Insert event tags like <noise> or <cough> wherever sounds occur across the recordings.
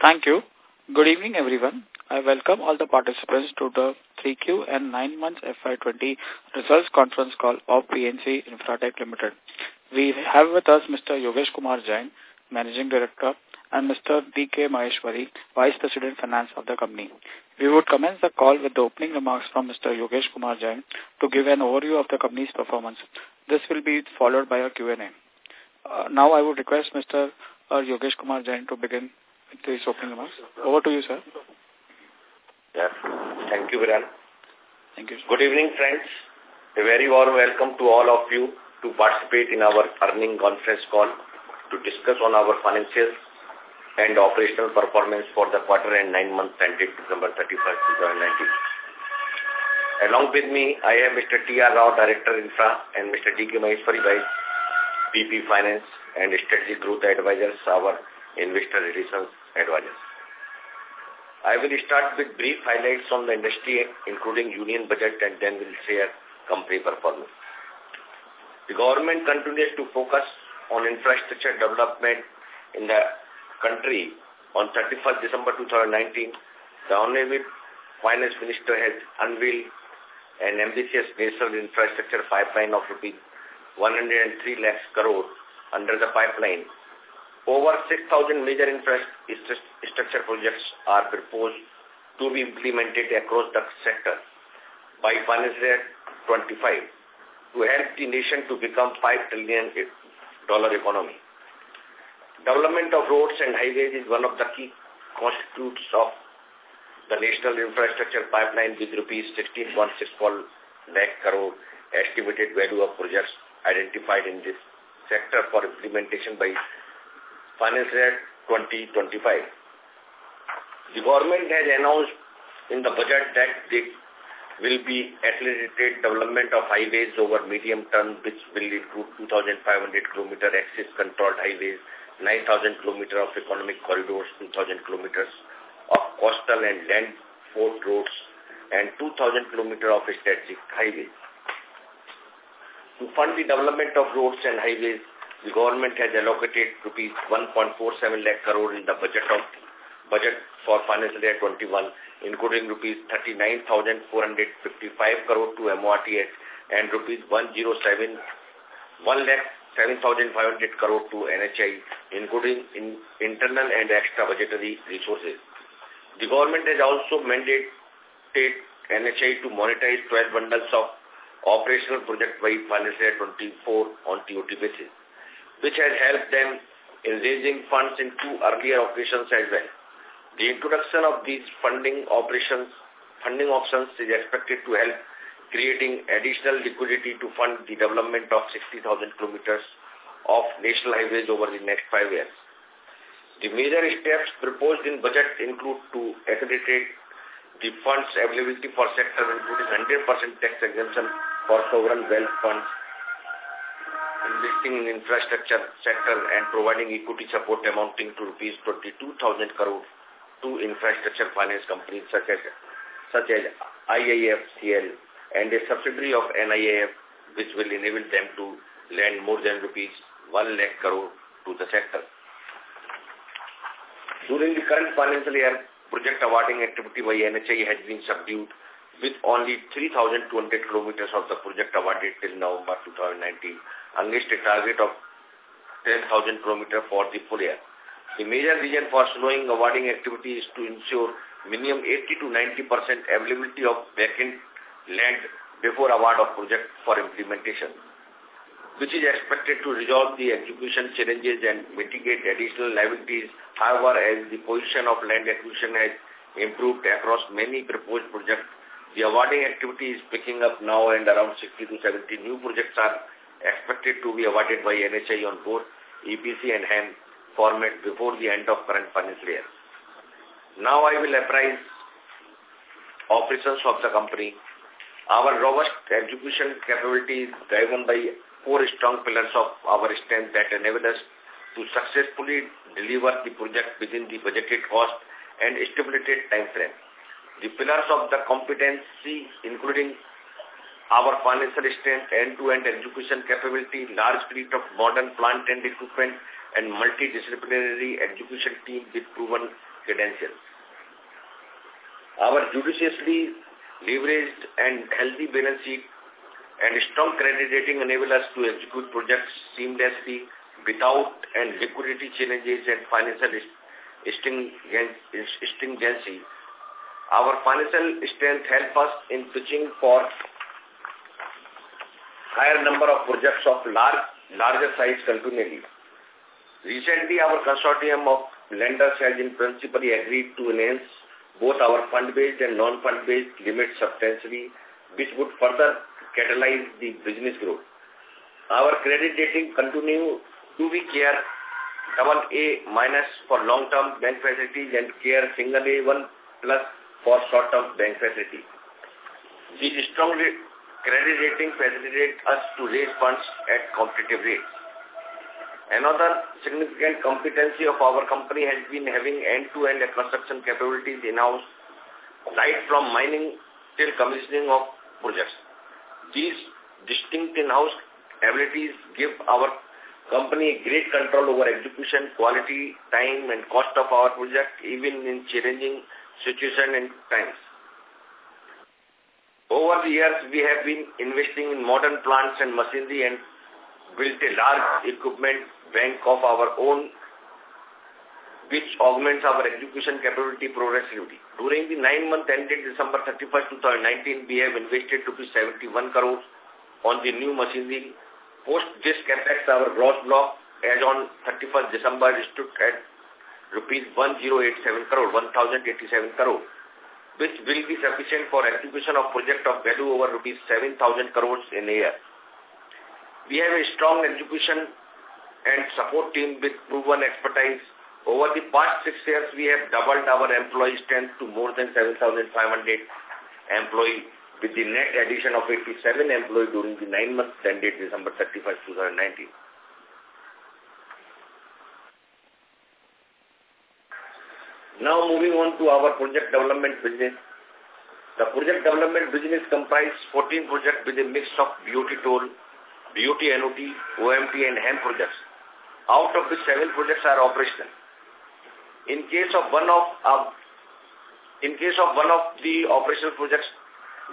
Thank you. Good evening, everyone. I welcome all the participants to the 3Q and 9 months FY20 results conference call of PNC Infratech Limited. We have with us Mr. Yogesh Kumar Jain, Managing Director, and Mr. D.K. Maheshwari, Vice President Finance of the company. We would commence the call with the opening remarks from Mr. Yogesh Kumar Jain to give an overview of the company's performance. This will be followed by a Q&A. Uh, now I would request Mr. Uh, Yogesh Kumar Jain to begin with his opening remarks. Over to you, sir. Yes. Thank you, Viran. Thank you. Sir. Good evening, friends. A very warm welcome to all of you to participate in our earning conference call to discuss on our financials and operational performance for the quarter and nine months ended December 31st, 2019. Along with me, I have Mr. T.R. Rao, Director Infra, and Mr. D.K. Maheshwari, Vice VP Finance and Strategic Growth Advisors, our Investor Relations Advisors. I will start with brief highlights on the industry, including union budget, and then we'll share company performance. The government continues to focus on infrastructure development in the country, on 31st December 2019, the Honorable Finance Minister has unveiled an ambitious national infrastructure pipeline of rupees 103 lakhs crore under the pipeline. Over 6,000 major infrastructure projects are proposed to be implemented across the sector by financial year 25 to help the nation to become $5 trillion economy. Development of roads and highways is one of the key constitutes of the national infrastructure pipeline with rupees 16.64 lakh crore estimated value of projects identified in this sector for implementation by financial year 2025. The government has announced in the budget that they will be accelerated development of highways over medium term which will include 2,500 kilometer access controlled highways 9,000 kilometers of economic corridors, 2,000 kilometers of coastal and land port roads, and 2,000 kilometers of strategic highways. To fund the development of roads and highways, the government has allocated rupees 1.47 lakh crore in the budget of budget for financial year 21, including rupees 39,455 crore to MORTH and rupees 107 1 lakh 7,500 crore to NHI, including in internal and extra budgetary resources. The government has also mandated NHI to monetize 12 bundles of operational project by financial year 24 on TOT basis, which has helped them in raising funds in two earlier occasions as well. The introduction of these funding operations, funding options is expected to help creating additional liquidity to fund the development of 60,000 kilometers of national highways over the next five years. The major steps proposed in budget include to accreditate the funds availability for sector including 100% tax exemption for sovereign wealth funds, investing in infrastructure sector and providing equity support amounting to rupees 22,000 crore to infrastructure finance companies such as such as IIFCL and a subsidiary of NIIF which will enable them to lend more than rupees 1 lakh crore to the sector. During the current financial year, project awarding activity by NHI has been subdued with only 3,200 kilometers of the project awarded till November 2019 against a target of 10,000 km for the full year. The major reason for slowing awarding activity is to ensure minimum 80 to 90 percent availability of vacant land before award of project for implementation, which is expected to resolve the execution challenges and mitigate additional liabilities. However, as the position of land acquisition has improved across many proposed projects, the awarding activity is picking up now and around 60 to 70 new projects are expected to be awarded by NHI on both EPC and HAM format before the end of current financial year. Now I will apprise operations of the company our robust execution capability is driven by four strong pillars of our strength that enable us to successfully deliver the project within the budgeted cost and stipulated time frame. The pillars of the competency, including our financial strength, end-to-end -end execution capability, large fleet of modern plant and equipment, and multidisciplinary execution team with proven credentials. Our judiciously leveraged and healthy balance sheet and strong credit rating enable us to execute projects seamlessly without and liquidity challenges and financial stringency. Our financial strength help us in pitching for higher number of projects of large, larger size continually. Recently, our consortium of lenders has in principally agreed to enhance both our fund-based and non-fund-based limits substantially, which would further catalyze the business growth. Our credit rating continue to be CARE double A minus for long-term bank facilities and CARE single A one plus for short-term bank facility. These strong credit rating facilitate us to raise funds at competitive rates. Another significant competency of our company has been having end-to-end -end construction capabilities in-house, right from mining till commissioning of projects. These distinct in-house abilities give our company great control over execution, quality, time, and cost of our project, even in challenging situation and times. Over the years, we have been investing in modern plants and machinery and built a large equipment bank of our own which augments our execution capability progressively. During the nine month ended December 31st, 2019, we have invested to 71 crores on the new machinery. Post this capex, our gross block as on 31st December stood at rupees 1087 crore, 1087 crore, which will be sufficient for execution of project of value over rupees 7000 crores in a year. We have a strong execution and support team with proven expertise over the past six years, we have doubled our employee strength to more than 7,500 employees with the net addition of 87 employees during the nine months ended December 31st, 2019. Now moving on to our project development business. The project development business comprises 14 projects with a mix of BOT toll, BOT NOT, OMT and HAM projects. Out of which seven projects are operational. In case of one of uh, in case of one of the operational projects,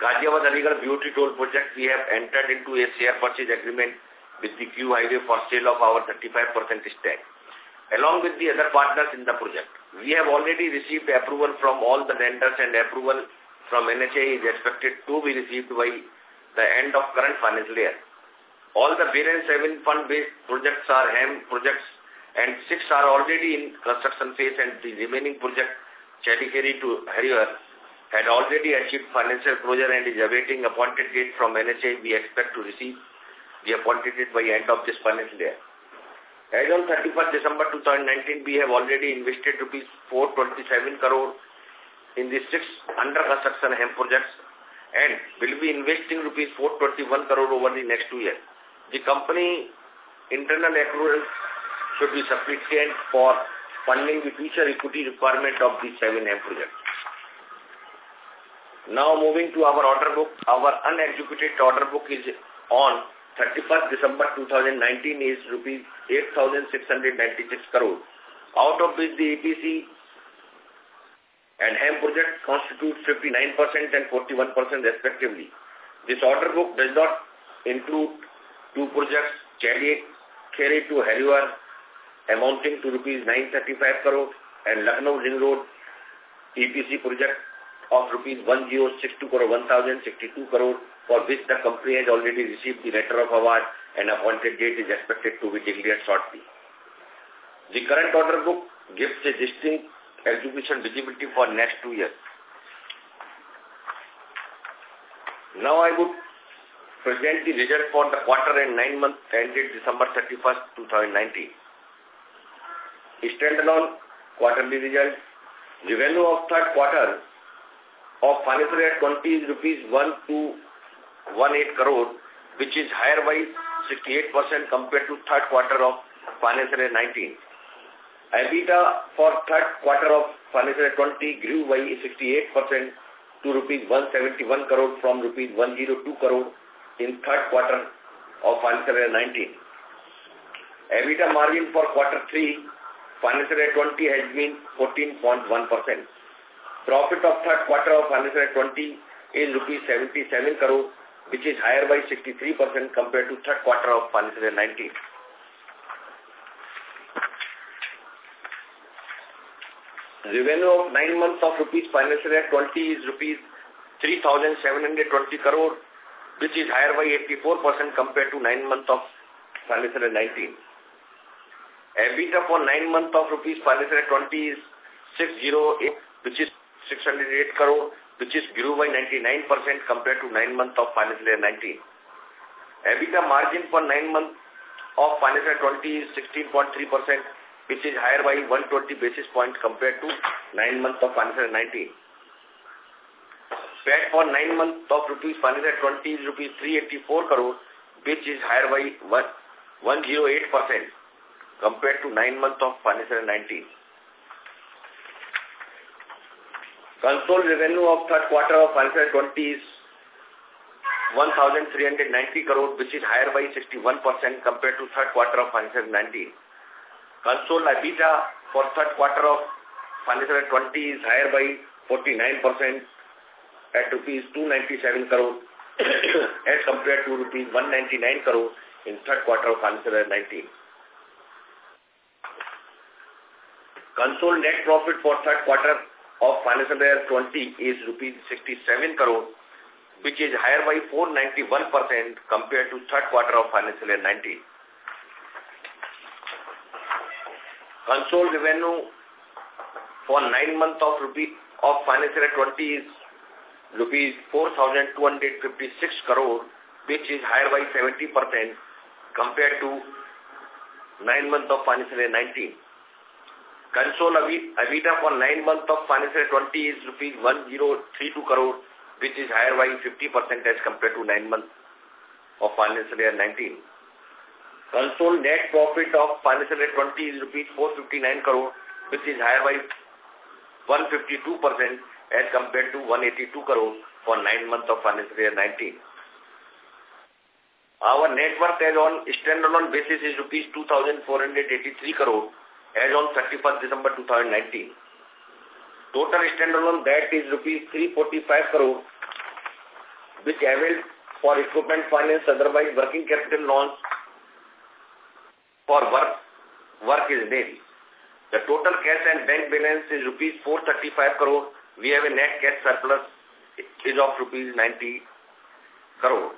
Ghaziabad Aligarh BOT toll project, we have entered into a share purchase agreement with the Cube Highway for sale of our 35% stake, along with the other partners in the project. We have already received approval from all the lenders and approval from NHAI is expected to be received by the end of current financial year. All the balance seven fund-based projects are HAM projects and six are already in construction phase and the remaining project, Challakere to Harihar, had already achieved financial closure and is awaiting appointed date from NHAI. We expect to receive the appointed date by end of this financial year. As on 31st December 2019, we have already invested rupees 427 crore in the six under construction HAM projects and will be investing rupees 421 crore over the next two years. The company internal accruals should be sufficient for funding the future equity requirement of the seven M projects. Now moving to our order book, our unexecuted order book is on 31st December 2019 is rupees 8,696 crore, out of which the EPC and HAM project constitute 59% and 41% respectively. This order book does not include two projects, Challakere to Harihar amounting to rupees 935 crore and Lucknow Ring Road EPC project of rupees 1062 crore, 1062 crore for which the company has already received the letter of award and appointed date is expected to be declared shortly. The current order book gives a distinct execution visibility for next two years. Now I would present the result for the quarter and nine months ended December 31st, 2019 standalone quarterly result. Revenue of third quarter of financial year 20 is rupees 1218 crore, which is higher by 68% compared to third quarter of financial year 19. EBITDA for third quarter of financial year 20 grew by 68% to rupees 171 crore from rupees 102 crore in third quarter of financial year 19. EBITDA margin for quarter 3 financial year 20 has been 14.1%. Profit of third quarter of financial year 20 is rupees 77 crore, which is higher by 63% compared to third quarter of financial year 19. Revenue of nine months of rupees financial year 20 is rupees 3,720 crore, which is higher by 84% compared to nine months of financial year 19. EBITDA for nine months of rupees financial year 20 is 608, which is 608 crore, which is grew by 99% compared to nine months of financial year 19. EBITDA margin for nine months of financial year 20 is 16.3%, which is higher by 120 basis points compared to nine months of financial year 19. PAT for nine months of rupees financial year 20 is rupees 384 crore, which is higher by 108% compared to nine months of financial year 19. Consolidated revenue of third quarter of financial year 20 is 1,390 crore, which is higher by 61% compared to third quarter of financial 19. Consolidated EBITDA for third quarter of financial 20 is higher by 49% at rupees 297 crore <coughs> as compared to rupees 199 crore in third quarter of financial year 19. Console net profit for third quarter of financial year 20 is rupees 67 crore, which is higher by 491% compared to third quarter of financial year 19. Console revenue for nine months of rupee of financial year 20 is rupees 4,256 crore, which is higher by 70% compared to nine months of financial year 19. Console EBITDA for nine months of financial year 20 is rupees 1032 crore, which is higher by 50% as compared to nine months of financial year 19. Console net profit of financial year 20 is rupees 459 crore, which is higher by 152% as compared to 182 crore for nine months of financial year 19. Our net worth as on standalone basis is rupees 2,483 crore as on 31st December 2019. Total standalone debt is rupees 345 crore, which availed for equipment finance, otherwise working capital loans for work, work is nil. The total cash and bank balance is rupees 435 crore. We have a net cash surplus is of rupees 90 crore.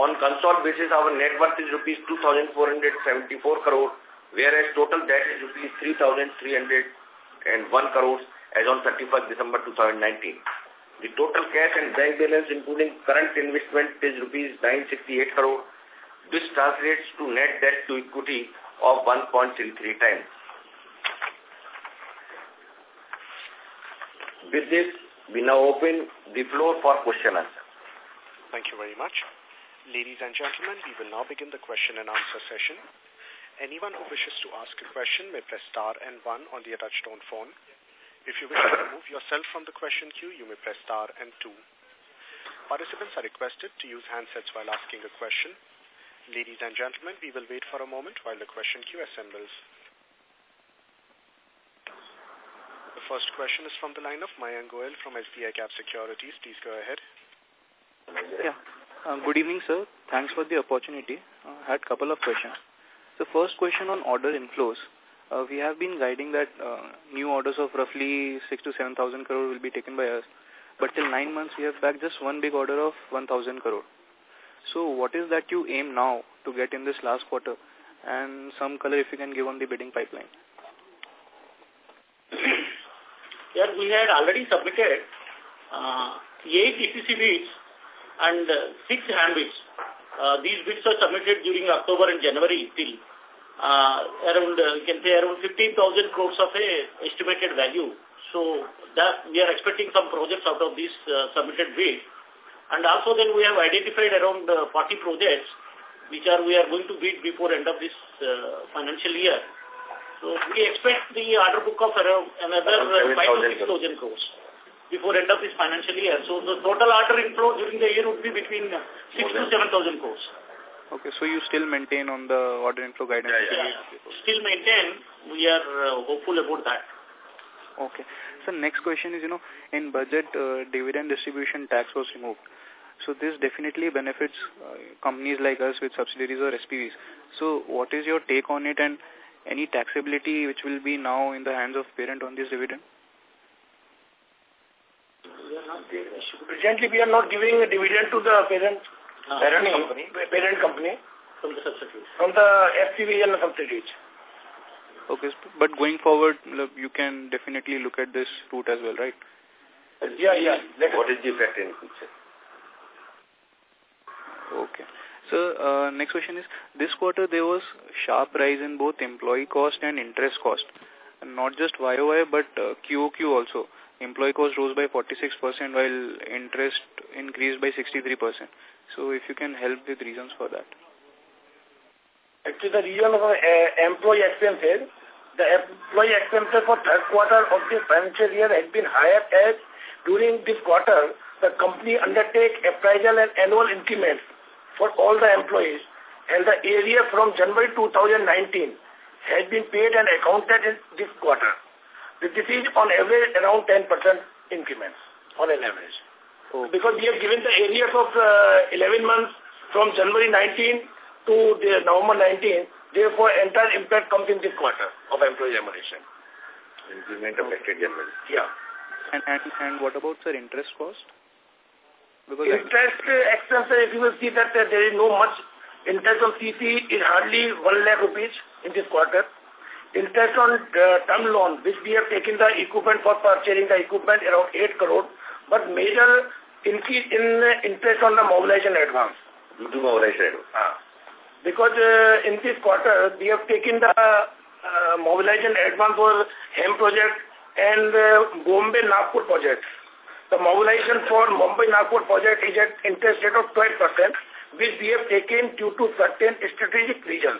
On consolidated basis, our net worth is rupees 2,474 crore whereas total debt is rupees 3,301 crores as on 31st December 2019. The total cash and bank balance including current investment is rupees 968 crore. This translates to net debt to equity of 1.33 times. With this, we now open the floor for question answer. Thank you very much. Ladies and gentlemen, we will now begin the question and answer session. Anyone who wishes to ask a question may press star and one on the touchtone phone. If you wish to remove yourself from the question queue, you may press star and two. Participants are requested to use handsets while asking a question. Ladies and gentlemen, we will wait for a moment while the question queue assembles. The first question is from the line of Mayank Goel from SBI Cap Securities. Please go ahead. Yeah. Uh, good evening, sir. Thanks for the opportunity. I uh, had a couple of questions. The first question on order inflows. Uh, we have been guiding that uh, new orders of roughly 6 to 7,000 crore will be taken by us. But till nine months, we have back just one big order of 1,000 crore. So what is that you aim now to get in this last quarter? And some color if you can give on the bidding pipeline. <coughs> yeah, we had already submitted uh, eight EPC bids and uh, six HAM bids. Uh, these bids are submitted during October and January till uh, around, uh, you can say around 15,000 crores of a estimated value. So that we are expecting some projects out of these uh, submitted bid. And also then we have identified around uh, 40 projects which are we are going to bid before end of this uh, financial year. So we expect the order book of around another uh, 5 to 6,000 crores before end of this financial year. So the total order inflow during the year would be between 6 to 7,000 crores. Okay, so you still maintain on the order inflow guidance? Yeah, yeah. Still maintain. We are uh, hopeful about that. Okay. So next question is, you know, in budget, uh, dividend distribution tax was removed. So this definitely benefits uh, companies like us with subsidiaries or SPVs. So what is your take on it and any taxability which will be now in the hands of parent on this dividend? Presently, we are not giving a dividend to the parent, Uh, parent company, parent company From the subsidiaries. from the SPV and the subsidiaries. Okay, but going forward, look, you can definitely look at this route as well, right? Yeah, yeah. What is the effect in future? Okay. So, uh, next question is, this quarter there was sharp rise in both employee cost and interest cost. And not just YOY, but uh, QOQ also. Employee cost rose by 46% while interest increased by 63%. So, if you can help with reasons for that. Actually, the reason of uh, employee expenses, the employee expenses for third quarter of this financial year has been higher as during this quarter, the company undertake appraisal and annual increments for all the employees and the area from January 2019 has been paid and accounted in this quarter. This is on average around 10% increments on an average. Oh. Because we have given the areas of uh, 11 months from January 19 to the November 19, therefore entire impact comes in this quarter of employee remuneration. Implement affected January. Yeah. And, and, and what about, sir, interest cost? Because Interest uh, expenses, if you will see that uh, there is no much interest on CC is hardly 1 lakh rupees in this quarter. Interest on uh, term loan, which we have taken the equipment for purchasing the equipment around 8 crore, but major increase in uh, interest on the mobilization advance. Due to mobilization. Ah. Because uh, in this quarter, we have taken the uh, mobilization advance for HAM project and uh, Bombay Nagpur project. The mobilization for Mumbai Nagpur project is at interest rate of 12%, which we have taken due to certain strategic reasons.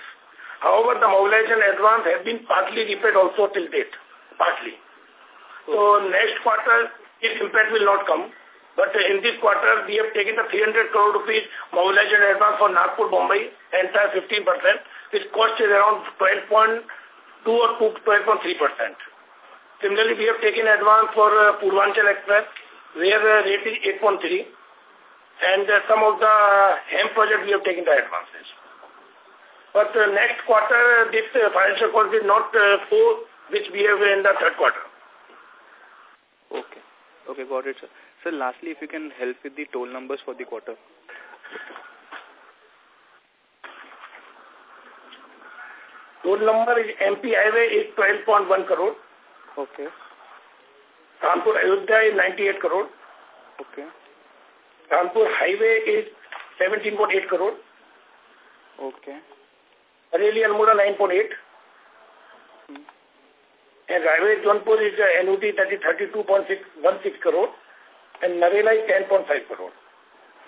However, the mobilization advance has been partly repaid also till date, partly. So next quarter, this impact will not come. But in this quarter, we have taken the 300 crore rupees mobilization advance for Nagpur, Mumbai, entire 15%, which cost is around 12.2 or 12.3%. Similarly, we have taken advance for uh, Purvanchal Express, where the rate is 8.3, and uh, some of the HAM project we have taken the advances. But uh, next quarter, this uh, financial cost is not uh, four, which we have in the third quarter. Okay. Okay, got it, sir. Sir, lastly, if you can help with the toll numbers for the quarter. Toll number is MP Highway is 12.1 crore. Okay. Kanpur Ayodhya is 98 crore. Okay. Kanpur Highway is 17.8 crore. Okay. Bareilly Almora 9.8. Hmm. And Raebareli Jaunpur is uh, annuity that is 32.16 crore. And Narela is 10.5 crore.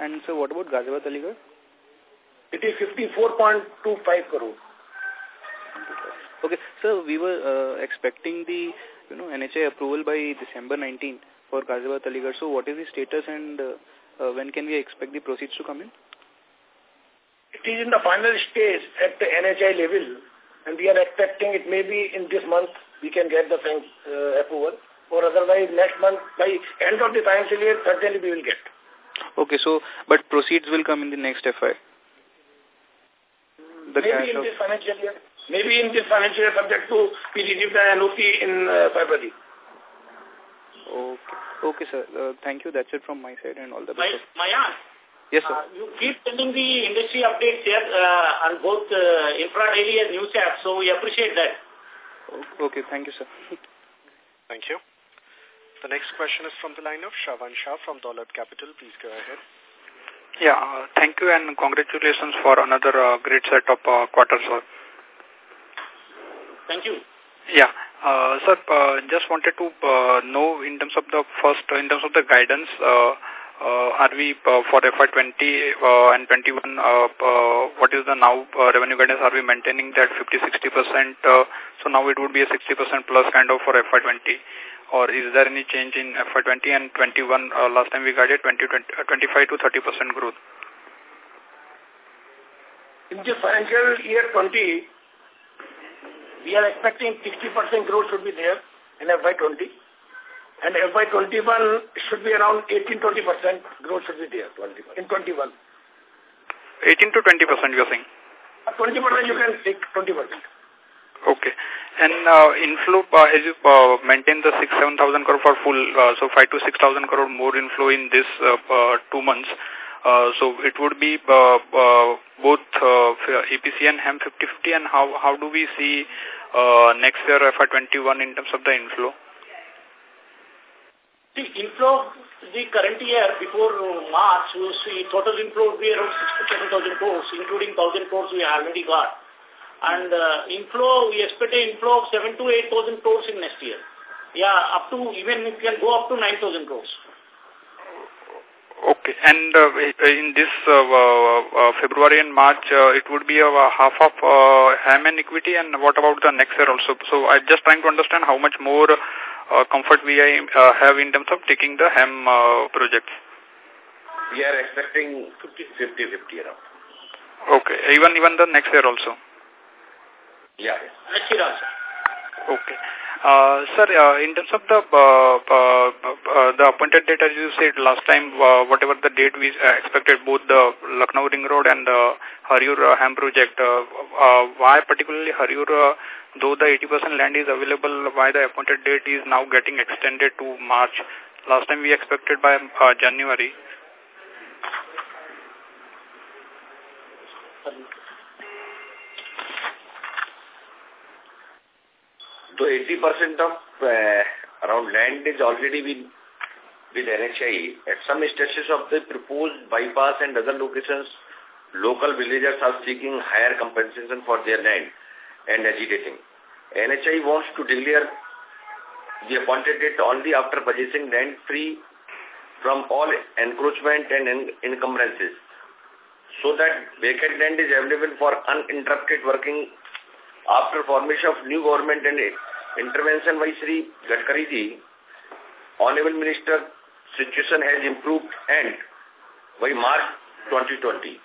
And so what about Ghaziabad Aligarh? It is 54.25 crore. Okay, so we were uh, expecting the you know NHI approval by December 19 for Ghaziabad Aligarh. So what is the status and uh, uh, when can we expect the proceeds to come in? It is in the final stage at the NHI level, and we are expecting it maybe in this month we can get the uh, approval, or otherwise next month, by end of the financial year, certainly we will get. Okay, so, but proceeds will come in the next FI? The maybe in this financial year. Maybe in this financial year, subject to we receive the NOC in uh, February. Okay. Okay, sir. Uh, thank you. That's it from my side and all the best. Mayan, Yes, sir. uh, you keep sending the industry updates here uh, on both uh, Infra Daily and News app, so we appreciate that. Okay, thank you, sir. Thank you. The next question is from the line of Shravan Shah from Dolat Capital. Please go ahead. Yeah, uh, thank you and congratulations for another uh, great set of uh, quarters, sir. Thank you. Yeah, uh, sir, uh, just wanted to uh, know in terms of the first, in terms of the guidance, uh, uh, are we uh, for FY20 uh, and 21, uh, uh, what is the now uh, revenue guidance? Are we maintaining that 50-60%? Uh, so now it would be a 60% plus kind of for FY20. Or is there any change in FY20 and 21? Uh, last time we guided 20, 20, uh, 25 to 30% growth. in the financial year 20, we are expecting 60% growth should be there in FY20. And FY21 should be around 18-20% growth should be there in 21. 18 to 20 percent you are saying? 20 percent you can take 20 percent. Okay. And uh, inflow, uh, as you uh, maintain the 6 7,000 crore for full, uh, so 5 to 6,000 crore more inflow in this uh, uh, two months. Uh, so it would be uh, uh, both uh, EPC and HAM 50-50 and how, how do we see uh, next year FY21 in terms of the inflow? The inflow, the current year before March, we see total inflow would be around 67,000 crores, including 1,000 crores we already got. And uh, inflow, we expect an inflow of 7 to 8,000 crores in next year. Yeah, up to, even it can go up to 9,000 crores. Okay. And uh, in this uh, uh, February and March, uh, it would be a half of uh, equity and what about the next year also? So I'm just trying to understand how much more uh, comfort we uh, have in terms of taking the HAM uh, projects. We are expecting 50-50 around. Okay. Even even the next year also? Yeah. Next year also. Okay. Uh, sir, uh, in terms of the uh, uh, uh, the appointed date, as you said last time, uh, whatever the date we uh, expected, both the Lucknow Ring Road and the Hariyur uh, HAM project, uh, uh, why particularly Hariyur, uh, though the 80% land is available, by the appointed date is now getting extended to March? Last time we expected by uh, January. So 80% of uh, around land is already been with NHI. At some stretches of the proposed bypass and other locations, local villagers are seeking higher compensation for their land and agitating. NHI wants to declare the appointed date only after purchasing land free from all encroachment and encumbrances so that vacant land is available for uninterrupted working after formation of new government and intervention by Sri Gadkari ji, Honorable Minister, situation has improved and by March 2020.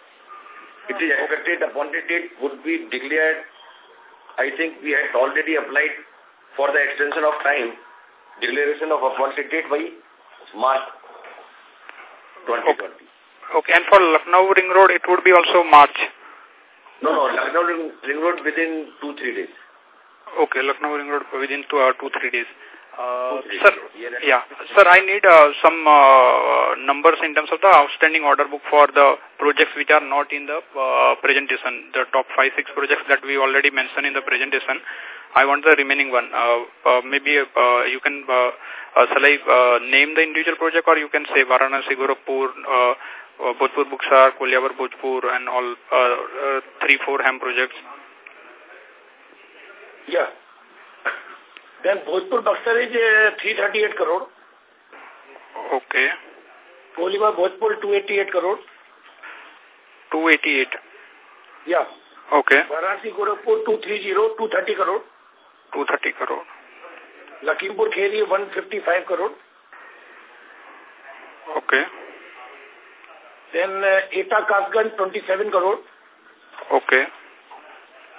It is expected the appointed date would be declared. I think we had already applied for the extension of time, declaration of appointed date by March 2020. Okay. okay. And for Lucknow Ring Road, it would be also March. No, no, Lucknow Ring, Ring Road within two, three days. Okay, Lucknow Ring Road within two, uh, two three days. Uh, sir, yeah, sir, I need uh, some uh, numbers in terms of the outstanding order book for the projects which are not in the uh, presentation, the top five, six projects that we already mentioned in the presentation. I want the remaining one. Uh, uh, maybe uh, you can, uh, uh, shall I uh, name the individual project or you can say Varanasi, Gorakhpur, uh, uh, Bhojpur Bhojpur and all uh, uh, three, four HAM projects? Yeah. Then Bhojpur Buxar is uh, 338 crore. Okay. Kolyawar Bhojpur 288 crore. 288. Yeah. Okay. Varanasi Gorakhpur 230, 230 crore. 230 crore. Lakhimpur Kheri 155 crore. Okay. Then uh, Eta Kasganj 27 crore. Okay.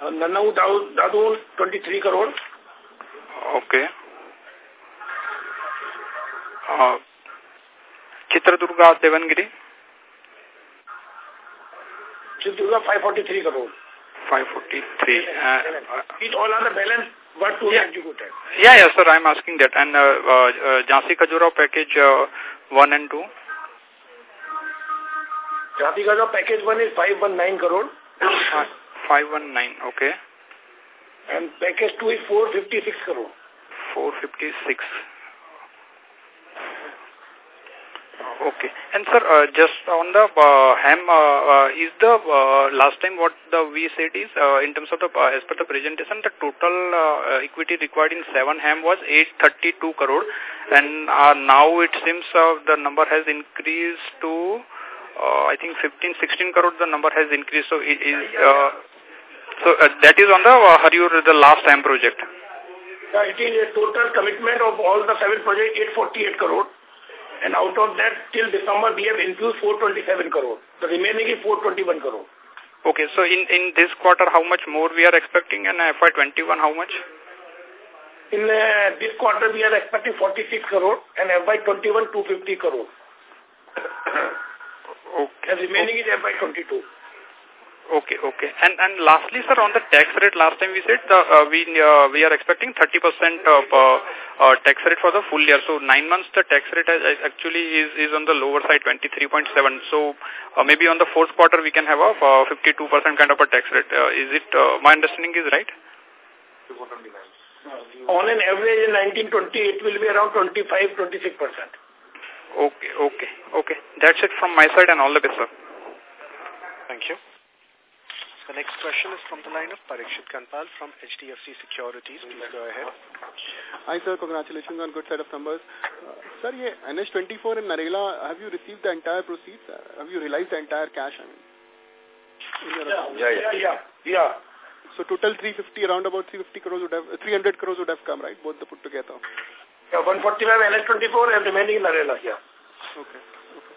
Uh, Nanau Dadun 23 crore. Uh, Chitradurga Devangiri? Chitradurga 543 crore. 543. Uh, These all are the balance what to yeah. executed. Yeah, yeah, sir, I'm asking that. And uh, uh, uh, Jhansi Khajuraho package uh, 1 and 2? Jhansi Khajuraho package 1 is 519 crore. 519, okay. And package 2 is 456 crore. 456. Okay. And sir, uh, just on the uh, HAM, uh, uh, is the uh, last time what the we said is uh, in terms of the as per the presentation, the total equity required in seven HAM was 832 crore, and now it seems the number has increased to I think 15, 16 crore. The number has increased. So it is so that is on the uh, Hariyur the last HAM project. Yeah, it is a total commitment of all the seven projects 848 crore. And out of that, till December, we have infused 427 crore. The remaining is 421 crore. Okay, so in, in this quarter, how much more we are expecting and FY21, how much? In uh, this quarter, we are expecting 46 crore and FY21, 250 crore. <coughs> okay. And remaining is FY22. Okay, okay. And and lastly, sir, on the tax rate, last time we said the, uh, we uh, we are expecting 30% of uh, uh, tax rate for the full year. So nine months, the tax rate actually is is on the lower side, 23.7. So uh, maybe on the fourth quarter we can have a 52% uh, kind of a tax rate. Uh, is it uh, my understanding is right? On an average in 1920, it will be around 25, 26 percent. Okay, okay, okay. That's it from my side and all the best, sir. Thank you. The next question is from the line of Parikshit Kandpal from HDFC Securities. Please go ahead. Hi, sir. Congratulations on good set of numbers. Uh, sir, yeah, NH24 in Narela, have you received the entire proceeds? Uh, have you realized the entire cash? I mean, yeah, yeah, yeah, yeah, yeah. So total 350, around about 350 crores would have, uh, 300 crores would have come, right? Both the put together. Yeah, 145 NH24 and remaining in Narela, yeah. Okay. Okay.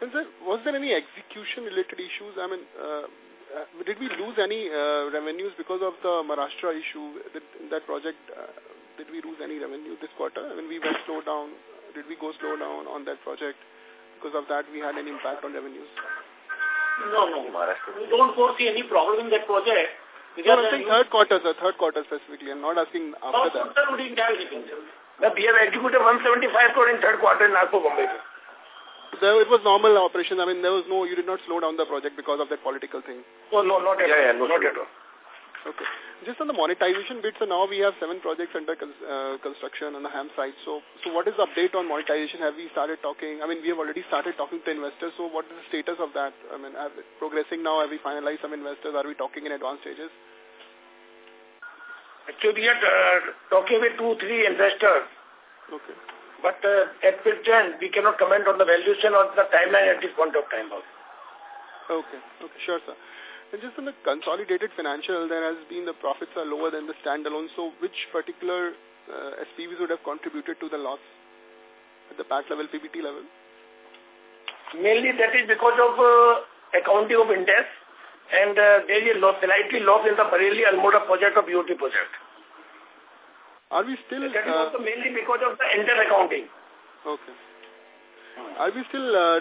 And sir, was there any execution related issues? I mean, uh, did we lose any uh, revenues because of the Maharashtra issue? In that project, uh, did we lose any revenue this quarter? I mean, we went slow down. Did we go slow down on that project? Because of that, we had an impact on revenues. No, no. We don't foresee any problem in that project. No, I'm saying third quarter, sir. Third quarter specifically. I'm not asking after that. Third quarter, we didn't have anything. We have executed 175 crore in third quarter in Nagpur, Bombay. There, it was normal operation. I mean, there was no, you did not slow down the project because of that political thing. Oh, no, not at yeah, all. Yeah, not at all. Okay. Just on the monetization bit, so now we have seven projects under uh, construction on the HAM site. So, so what is the update on monetization? Have we started talking? I mean, we have already started talking to investors. So, what is the status of that? I mean, are progressing now? Have we finalized some investors? Are we talking in advanced stages? Actually, we are uh, talking with two, three investors. Okay. But uh, at present, we cannot comment on the valuation or the timeline at this point of time. Okay. Okay. Sure, sir. And just on the consolidated financial, there has been the profits are lower than the standalone. So which particular uh, SPVs would have contributed to the loss at the PAT level, PBT level? Mainly that is because of uh, accounting of index and uh, there is a loss, slightly loss in the Bareilly Almora project of BOT project. Are we still... That is also mainly because of the inter accounting. Okay. Are we still uh,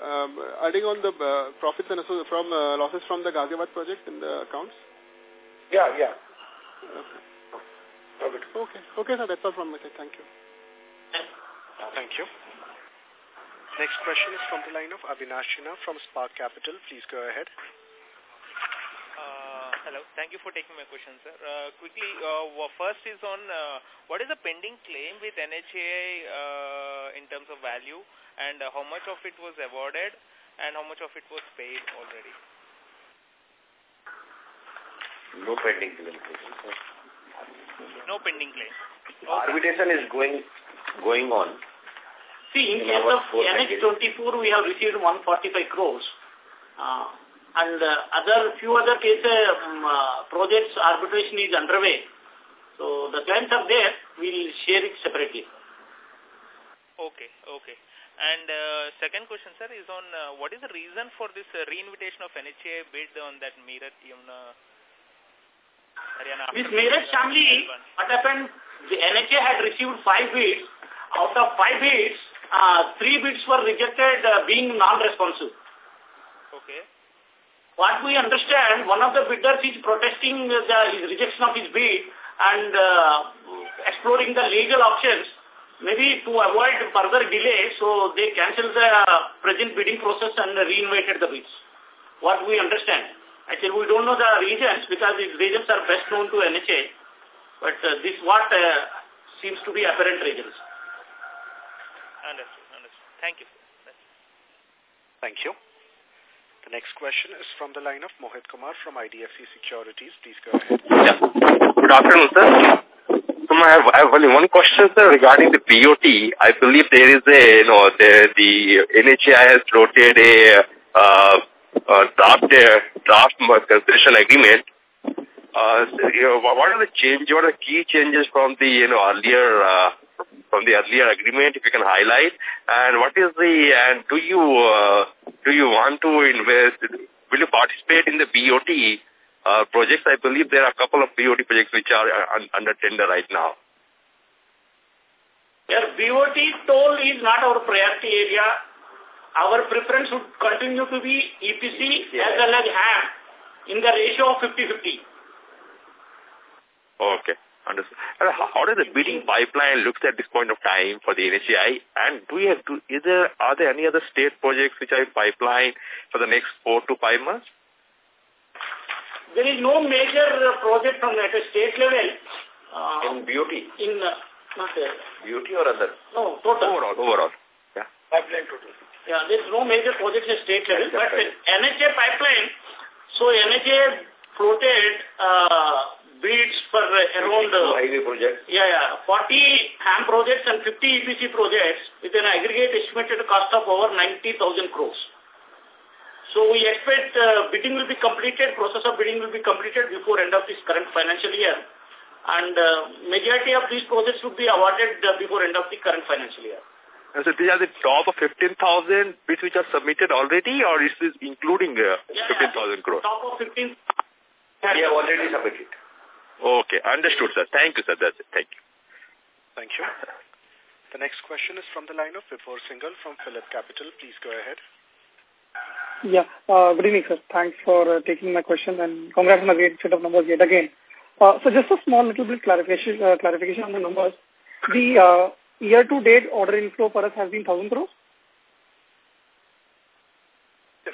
um, adding on the uh, profits and also from uh, losses from the Ghaziabad project in the accounts? Yeah, yeah. Okay. Okay, okay sir, that's all from my side. Thank you. Thank you. Next question is from the line of Avinash China from Spark Capital. Please go ahead. Hello. Thank you for taking my question, sir. Uh, quickly, uh, first is on uh, what is the pending claim with NHAI uh, in terms of value and uh, how much of it was awarded and how much of it was paid already? No pending claim. No pending claim. Okay. Arbitration is going going on. See, in, in case of NH24, we have received 145 crores. Uh, and uh, other few other cases, um, uh, projects arbitration is underway. So the claims are there. We'll share it separately. Okay, okay. And uh, second question, sir, is on uh, what is the reason for this uh, reinvitation of NHA bid on that Meerut Yamuna Haryana? This Meerut Shamli, what happened, the NHA had received five bids. Out of five bids, uh, three bids were rejected uh, being non-responsive. Okay. What we understand, one of the bidders is protesting the rejection of his bid and uh, exploring the legal options, maybe to avoid further delay, so they cancelled the present bidding process and reinvited the bids. What we understand. Actually, we don't know the reasons because these reasons are best known to NHA, but uh, this what uh, seems to be apparent reasons. Understood, understood. Thank you. Thank you. The next question is from the line of Mohit Kumar from IDFC Securities. Please go ahead. Yeah. Good afternoon, sir. So I have, I have only one question, sir, regarding the BOT. I believe there is a, you know, the, the NHAI has floated a, uh, uh, draft, uh, draft concession agreement. Uh, so, you know, what are the changes, what are the key changes from the, you know, earlier, uh, from the earlier agreement, if you can highlight, and what is the, and do you, uh, do you want to invest, will you participate in the BOT uh, projects? I believe there are a couple of BOT projects which are uh, under tender right now. Yes, BOT toll is not our priority area. Our preference would continue to be EPC as well as HAM in the ratio of 50-50. Okay. Understood. And how does the bidding pipeline looks at this point of time for the NHAI? And do we have to, is there, are there any other state projects which are in pipeline for the next four to five months? There is no major uh, project from at a state level. Uh, in BOT? In, uh, not uh, BOT or other? No, total. Overall, overall. Yeah. Pipeline total. Yeah, there is no major project at state level, but NHA pipeline, so NHA floated uh, bids for around... Uh, highway projects. Yeah, yeah. 40 HAM projects and 50 EPC projects with an aggregate estimated cost of over 90,000 crores. So we expect uh, bidding will be completed, process of bidding will be completed before end of this current financial year. And uh, majority of these projects would be awarded uh, before end of the current financial year. And so these are the top of 15,000 bids which are submitted already or is this including uh, yeah, 15,000 crores? Top of 15. We have already submitted. Okay, understood, sir. Thank you, sir. That's it. Thank you. Thank you. The next question is from the line of Vibhor Singhal from Phillip Capital. Please go ahead. Yeah, uh, good evening, sir. Thanks for uh, taking my question and congrats on a great set of numbers yet again. Uh, so just a small little bit clarification, uh, clarification on the numbers. The uh, year-to-date order inflow for us has been 1,000 crores?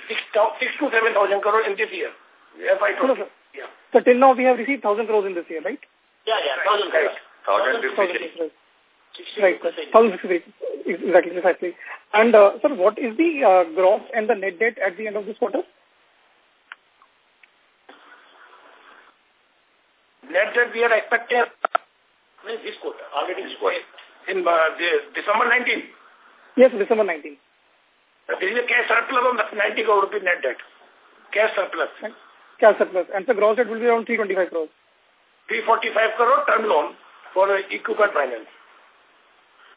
Six, six to 7,000 crores in this year. FY no, sir. Yeah. So till now we have received 1,000 crores in this year, right? Yeah, yeah, 1,000 crores. 1,053. Right, 1,063. Exactly, precisely. And, uh, sir, what is the uh, gross and the net debt at the end of this quarter? Net debt we are expecting this quarter, already this quarter. In uh, December 19? Yes, December 19. There is a cash surplus of 90 crore rupees net debt. Cash surplus. Cash surplus. And the gross debt will be around 325 crores. 345 crore term loan for equipment finance.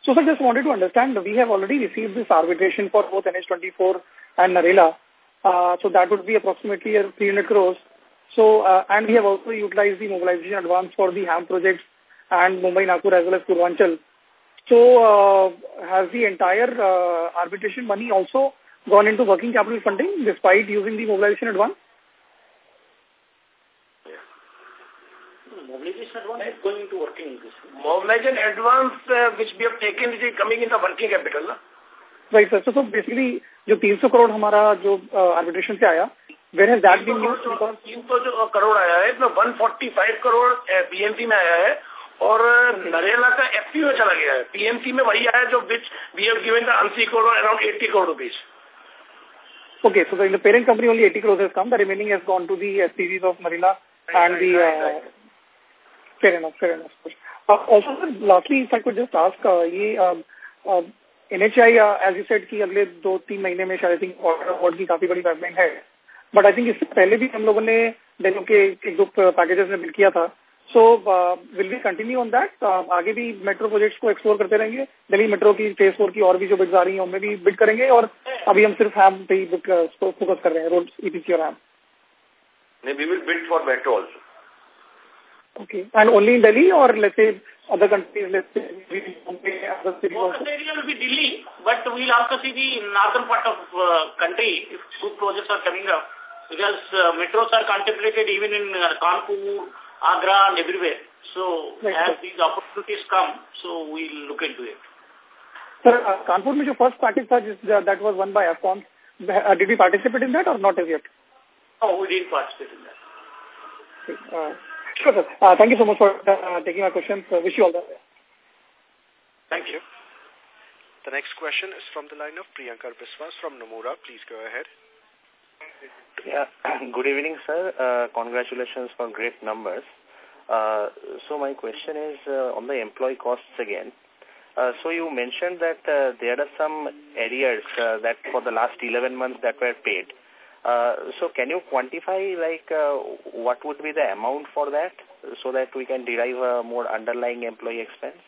So, sir, just wanted to understand, we have already received this arbitration for both NH24 and Narela. Uh, so that would be approximately 300 crores. So, uh, and we have also utilized the mobilization advance for the HAM projects and Mumbai, Nagpur as well as Purvanchal. So, uh, has the entire uh, arbitration money also gone into working capital funding despite using the mobilization advance? Mobilization advance is going into working. Mobilization advance uh, which we have taken is coming in the working capital. Na? Right, sir. So, so basically, जो 300 करोड़ हमारा जो arbitration से आया, where has that been used? Because 300 जो करोड़ आया है, इसमें 145 crore PMC में आया है और नरेला का एफपी में चला गया है पीएमसी में वही आया जो which we have given the unsee crore around 80 crore rupees. Okay, so in the parent company only 80 crores has come. The remaining has gone to the SPVs of Marilla and the. Uh, fair enough, fair enough. Uh, also, lastly, if I could just ask, uh, ये uh, uh, NHI, uh, as you said, कि अगले दो तीन महीने में शायद think award की काफ़ी बड़ी पाइपलाइन है। बट आई थिंक इससे पहले भी हम लोगों ने डेलो के एक दो पैकेजेस में बिल किया था। So will we continue on that आगे भी मेट्रो प्रोजेक्ट्स को एक्सप्लोर करते रहेंगे? दिल्ली मेट्रो की फ़ेज़ फोर की और भी जो बिड्स आ रही हैं उनमें भी बिड करेंगे? और अभी हम सिर्फ़ हैम पे ही फोकस कर रहे हैं रोड ईपीसी और HAM we will bid for metro also. Okay. And only in Delhi or let's say other countries, let's say most other cities? Focus area will be Delhi, but we'll also see the northern part of uh, country if good projects are coming up. Because uh, metros are contemplated even in uh, Kanpur, Agra and everywhere. So right. as these opportunities come, so we'll look into it. Sir, uh, Kanpur, which first package uh, that was won by AFCON, uh, did we participate in that or not as yet? No, we didn't participate in that. Okay. Uh, sure, sir. Uh, thank you so much for uh, taking my questions. Uh, wish you all the best. Thank you. The next question is from the line of Priyankar Biswas from Nomura. Please go ahead. Yeah, <clears throat> good evening, sir. Uh, congratulations for great numbers. Uh, so my question is uh, on the employee costs again. Uh, so you mentioned that uh, there are some arrears uh, that for the last 11 months that were paid. Uh, so can you quantify like uh, what would be the amount for that so that we can derive a more underlying employee expense?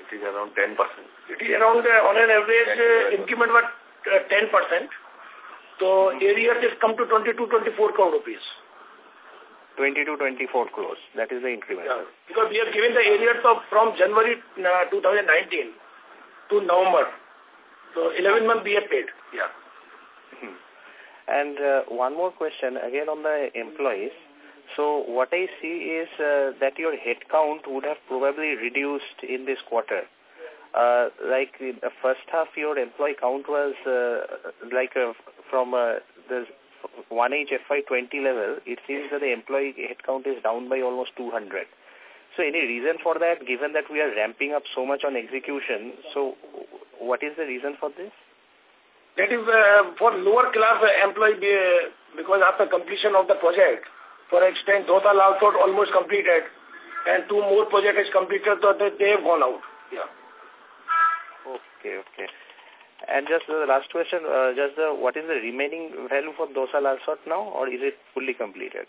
It is around 10%. It is around, uh, on an average, uh, increment uh, 10%. So arrears has come to 22, 24 crore rupees. 20 to 24 crores. That is the increment. Yeah. Because we have given the arrears of from January uh, 2019 to November. So 11 months we have paid. Yeah. And uh, one more question again on the employees. So what I see is uh, that your headcount would have probably reduced in this quarter. Uh, like in the first half, your employee count was uh, like a, from uh, the 1H FY20 level, it seems that the employee headcount is down by almost 200. So any reason for that, given that we are ramping up so much on execution? So what is the reason for this? That is uh, for lower class employee uh, because after completion of the project, for extent, those are almost completed and two more projects is completed, so they they have gone out. Yeah. Okay, okay. And just the last question, uh, just the, what is the remaining value for Dausa Lalsot now, or is it fully completed?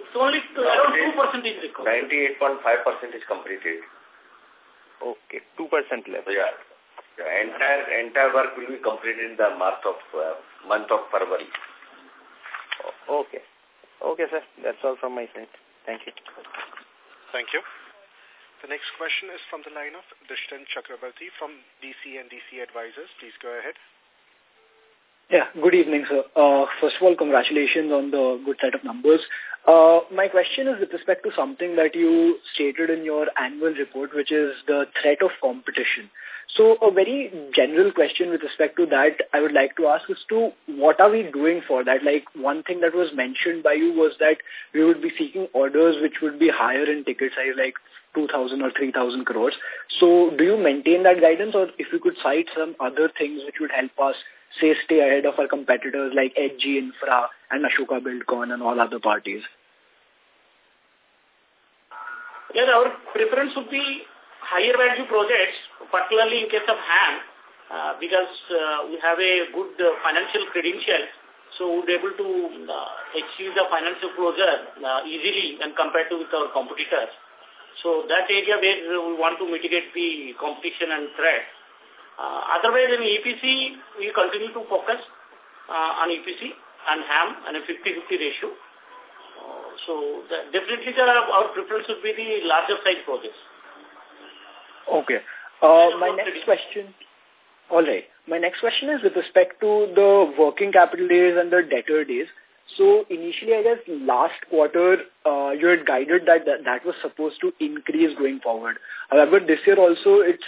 It's only around 2% is required. 98.5% is completed. Okay, 2% left. Yeah. The entire, entire work will be completed in the month of, uh, month of February. Okay. Okay, sir. That's all from my side. Thank you. Thank you. The next question is from the line of Dishtan Chakrabarti from DC and DC Advisors. Please go ahead. Yeah, good evening, sir. Uh, first of all, congratulations on the good set of numbers. Uh, my question is with respect to something that you stated in your annual report, which is the threat of competition. So a very general question with respect to that I would like to ask is to what are we doing for that? Like one thing that was mentioned by you was that we would be seeking orders which would be higher in ticket size like 2,000 or 3,000 crores. So do you maintain that guidance or if you could cite some other things which would help us say stay ahead of our competitors like HG Infra and Ashoka Buildcon and all other parties? Yeah, our preference would be higher value projects, particularly in case of HAM, uh, because uh, we have a good uh, financial credential, so we'll be able to uh, achieve the financial closure uh, easily when compared to with our competitors. So that area where we want to mitigate the competition and threat. Uh, otherwise, in EPC, we continue to focus uh, on EPC and HAM and a 50-50 ratio. Uh, so the, definitely the, our preference would be the larger size projects. Okay. Uh, my next question, all right. My next question is with respect to the working capital days and the debtor days. So initially, I guess last quarter, uh, you had guided that, that that was supposed to increase going forward. However, this year also it's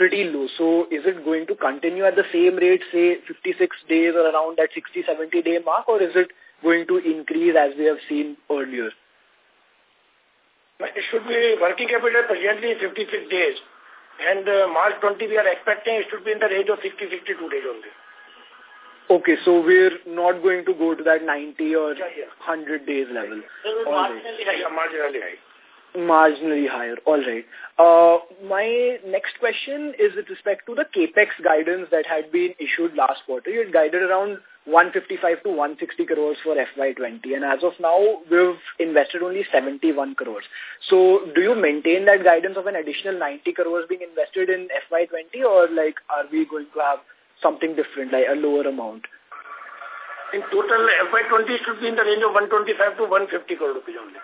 pretty low. So is it going to continue at the same rate, say 56 days or around that 60, 70 day mark, or is it going to increase as we have seen earlier? It should be working capital presently 56 days. And uh, March 20 we are expecting it should be in the range of 60, 62 days only. Okay, so we're not going to go to that 90 or yeah, yeah. 100 days level. Marginally higher. Marginally high. Marginally higher. All right. Uh, my next question is with respect to the capex guidance that had been issued last quarter. You had guided around 155 to 160 crores for FY20, and as of now, we've invested only 71 crores. So, do you maintain that guidance of an additional 90 crores being invested in FY20, or like are we going to have something different, like a lower amount? In total, FY20 should be in the range of 125 to 150 crore rupees only.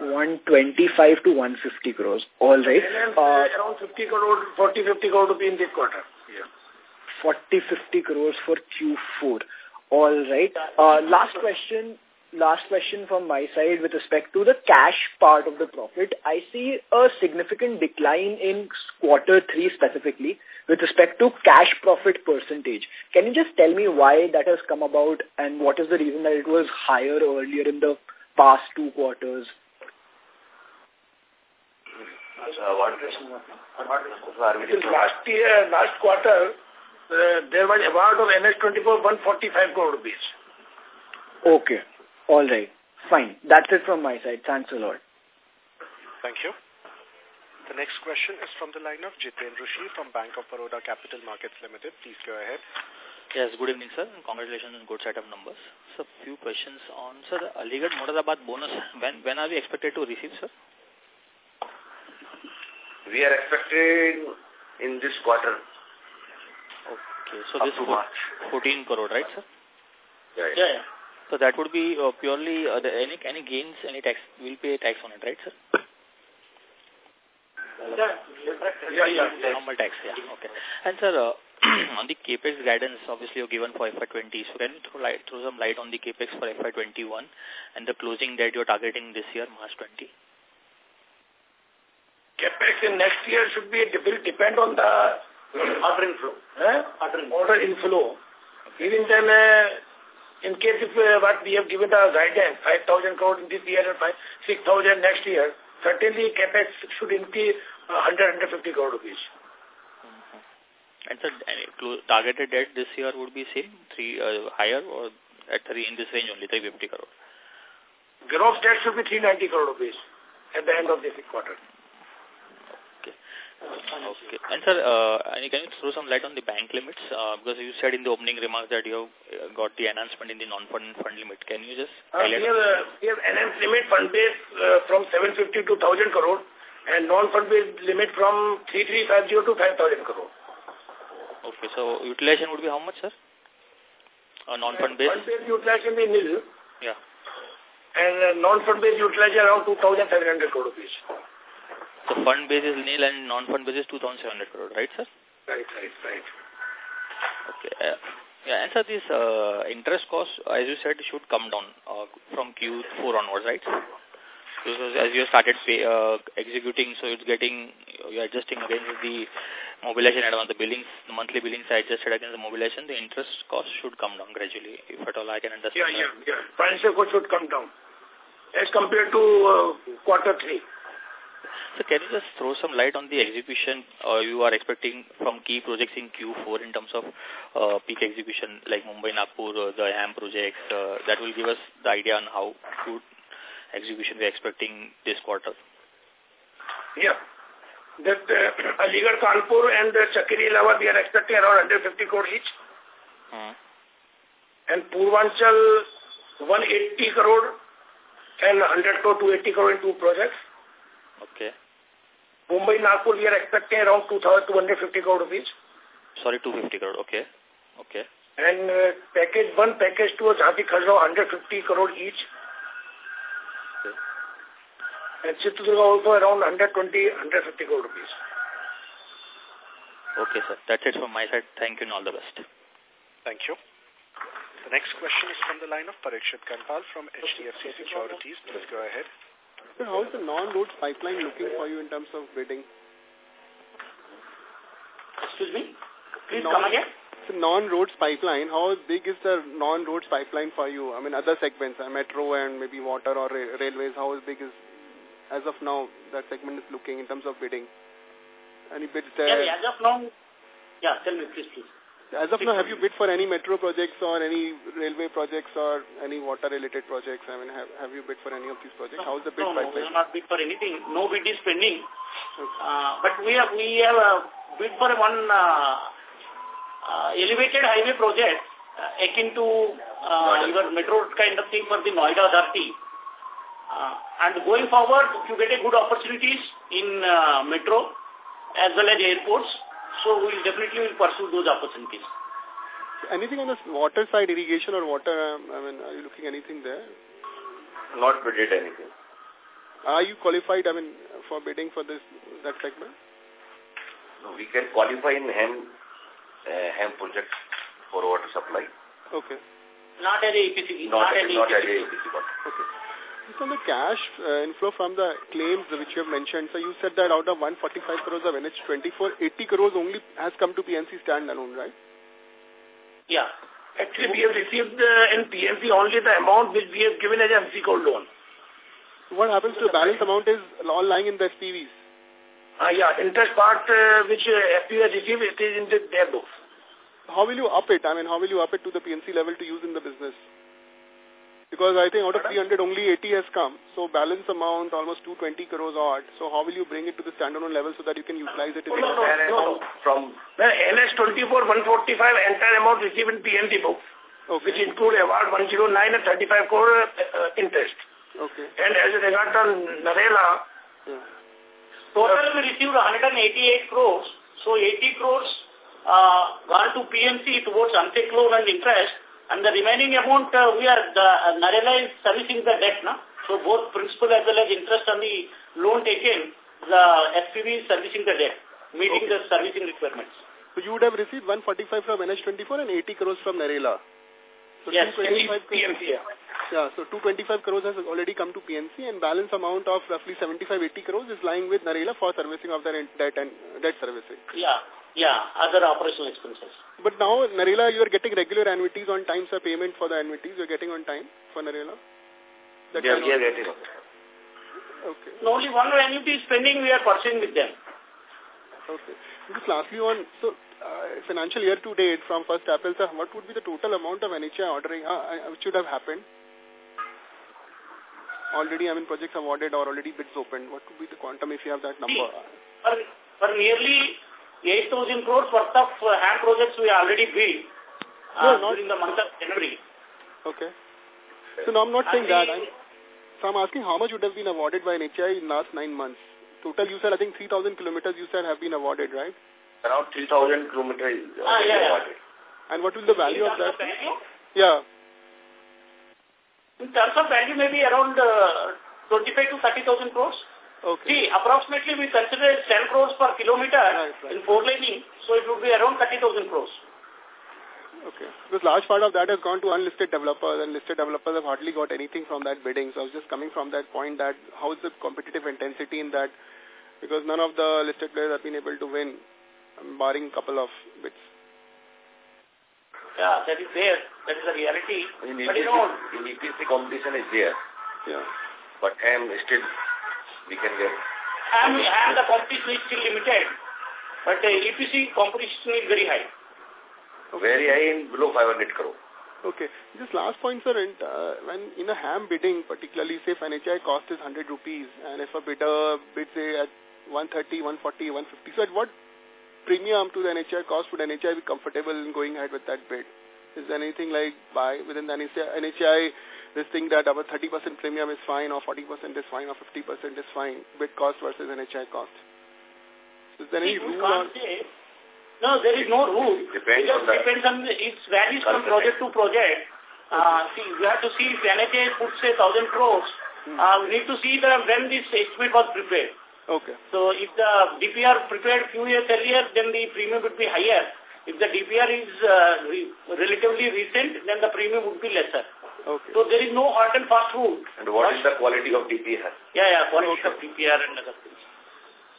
125 to 150 crores. All right. Uh, around 50 crore, 40, 50 crore rupees in this quarter. Yeah. 40, 50 crores for Q4. All right. Uh, last question. Last question from my side with respect to the cash part of the profit. I see a significant decline in quarter three specifically with respect to cash profit percentage. Can you just tell me why that has come about and what is the reason that it was higher earlier in the past two quarters? Uh, what, last year, last quarter, uh, there was award of NH24 145 crore rupees. Okay. All right. Fine. That's it from my side. Thanks a lot. Thank you. The next question is from the line of Jiten Rushi from Bank of Baroda Capital Markets Limited. Please go ahead. Yes, good evening, sir. Congratulations on good set of numbers. So, few questions on, sir, the Aligarh Moradabad bonus. When, when are we expected to receive, sir? We are expecting in this quarter. Okay, so this 14 crore, right, sir? Yeah, yeah. yeah. So that would be uh, purely uh, the, any any gains, any tax we'll pay tax on it, right, sir? Yeah, yeah. yeah. Normal tax, yeah. Okay. And sir, uh, <clears throat> on the capex guidance, obviously you're given for FY20. So can you throw, light, throw some light on the capex for FY21 and the closing date you're targeting this year, March 20? Capex in next year should be will depend on the order inflow. Eh? Order inflow. Order inflow. Even then, uh, in case if uh, what we have given the guidance, 5,000 crore in this year and 6,000 next year, certainly capex should increase uh, 100, 150 crore rupees. And so targeted debt this year would be same, three uh, higher or at three in this range only, 350 crore? Gross debt should be 390 crore rupees at the end of this quarter. Okay. And sir, uh, can you throw some light on the bank limits? Uh, because you said in the opening remarks that you have got the enhancement in the non-fund fund limit. Can you just uh, we, have, uh, we have enhanced limit fund base uh, from 750 to 1000 crore and non-fund base limit from 3350 to 5000 crore. Okay, so utilization would be how much, sir? Uh, non-fund base? Fund base utilization will be nil. Yeah. And uh, non-fund base utilization around 2,700 crore rupees. So fund base is nil and non-fund base is 2,700 crore, right, sir? Right, right, right. Okay. Uh, yeah, and sir, this uh, interest cost, as you said, should come down uh, from Q4 onwards, right? Because as you started pay, uh, executing, so it's getting, you're adjusting against the mobilization advance, the billings, the monthly billings are adjusted against the mobilization, the interest cost should come down gradually, if at all I can understand. Yeah, yeah, yeah. Financial cost should come down as compared to uh, quarter three. So can you just throw some light on the execution uh, you are expecting from key projects in Q4 in terms of uh, peak execution like Mumbai, Nagpur, uh, the HAM projects, uh, that will give us the idea on how good execution we are expecting this quarter. Yeah. That uh, <clears throat> Aligarh, Kanpur and uh, Chakri Lava, we are expecting around 150 crore each. Hmm. And Purvanchal, 180 crore and 100 crore, 280 crore in two projects. Okay. Mumbai, Nagpur, we are expecting around 2,250 crore rupees. Sorry, 250 crore. Okay. Okay. And uh, package one, package two, Jhansi Khajuraho, 150 crore each. Okay. And Chitradurga also around 120, 150 crore rupees. Okay, sir. That's it from my side. Thank you and all the best. Thank you. The next question is from the line of Parikshit Kandpal from HDFC Securities. Please go ahead. So how is the non-roads pipeline looking for you in terms of bidding? Excuse me? Please non come again. So non-roads pipeline, how big is the non-roads pipeline for you? I mean, other segments, uh, metro and maybe water or ra railways, how big is, as of now, that segment is looking in terms of bidding? Any bids there? Yeah, as of now, yeah, tell me, please, please. As of now, have you bid for any metro projects or any railway projects or any water-related projects? I mean, have, have you bid for any of these projects? No, How's the bid no, no, pipeline? we have not bid for anything. No bid is pending. Okay. Uh, but we have we have uh, bid for one uh, uh, elevated highway project uh, akin to uh, your metro kind of thing for the Noida. Uh, and going forward, you get a good opportunities in uh, metro as well as airports, so we will definitely will pursue those opportunities. Anything on the water side, irrigation or water, um, I mean, are you looking anything there? Not bidded anything. Are you qualified, I mean, for bidding for this that segment? No, we can qualify in HAM, uh, HAM project for water supply. Okay. Not any EPC. Not, not as a not as a EPC. EPC. Okay. Just on the cash uh, inflow from the claims which you have mentioned, so you said that out of 145 crores of NH24, 80 crores only has come to PNC standalone, right? Yeah. Actually, we have received uh, in PNC only the amount which we have given as a gold loan. What happens to the balance amount is all lying in the SPVs? Uh, yeah, interest part uh, which uh, SPV has received, it is in the, their books. How will you up it? I mean, how will you up it to the PNC level to use in the business? Because I think out of 300, only 80 has come. So balance amount, almost 220 crores odd. So how will you bring it to the standalone level so that you can utilize it? In no, no, the no, no. From the NH24, 145 entire amount received in PNC books, okay. which include award 109 and 35 crore uh, interest. Okay. And as regards on Narela, yeah. Total we received 188 crores. So 80 crores uh, gone to PNC towards unpaid loan and interest And the remaining amount, uh, we are, the uh, Narela is servicing the debt, no? So both principal as well as interest on the loan taken, the SPV is servicing the debt, meeting okay. the servicing requirements. So you would have received 145 from NH24 and 80 crores from Narela. So yes, PNC. Yeah. yeah, so 225 crores has already come to PNC and balance amount of roughly 75-80 crores is lying with Narela for servicing of their debt and debt servicing. Yeah. Yeah, other operational expenses. But now, Narela, you are getting regular annuities on time, sir, payment for the annuities you are getting on time for Narela? That yeah, we are getting Okay. No, only one annuity is pending, we are pursuing with them. Okay. Just lastly on, so uh, financial year to date from 1st April, sir, what would be the total amount of NHI ordering uh, uh, which should have happened? Already, I mean, projects awarded or already bids opened. What would be the quantum if you have that number? For, for nearly 8,000 crores worth of uh, HAM projects we already built uh, no, during the month of January. Okay. So now I'm not saying that. I'm, so I'm asking how much would have been awarded by NHI in last nine months? Total you said, I think 3,000 kilometers you said have been awarded, right? Around 3,000 kilometers uh, ah, yeah, awarded. Yeah. And what will the value of that? Of Value? Yeah. In terms of value, maybe around uh, 25 to 30,000 crores. Okay. See, approximately we consider 10 crores per kilometer right, right. in four laning, so it would be around 30,000 crores. Okay. Because large part of that has gone to unlisted developers and listed developers have hardly got anything from that bidding. So I was just coming from that point that how is the competitive intensity in that because none of the listed players have been able to win, um, barring a couple of bids. Yeah, that is there. That is the reality. In but you know, in EPC competition is there. Yeah. But I am still we can get. And, and the competition is still limited, but uh, EPC competition is very high. Very high in below 500 crore. Okay. Just last point, sir, and, uh, when in a HAM bidding, particularly say if NHI cost is 100 rupees, and if a bidder bids say at 130, 140, 150, so at what premium to the NHI cost would NHI be comfortable in going ahead with that bid? Is there anything like buy within the NHI, NHI this thing that our 30% premium is fine or 40% is fine or 50% is fine, bid cost versus NHI cost. Is there any rule on... Say, no, there is no rule. Depends it on the depends on the, it varies from project to project. Uh, see, we have to see if NHA puts say 1,000 crores, hmm. uh, we need to see the, when this estimate was prepared. Okay. So if the DPR prepared few years earlier, then the premium would be higher. If the DPR is uh, re relatively recent, then the premium would be lesser. Okay. So there is no hard and fast rule. And what is the quality of DPR? Yeah, yeah, quality okay. of DPR and other things.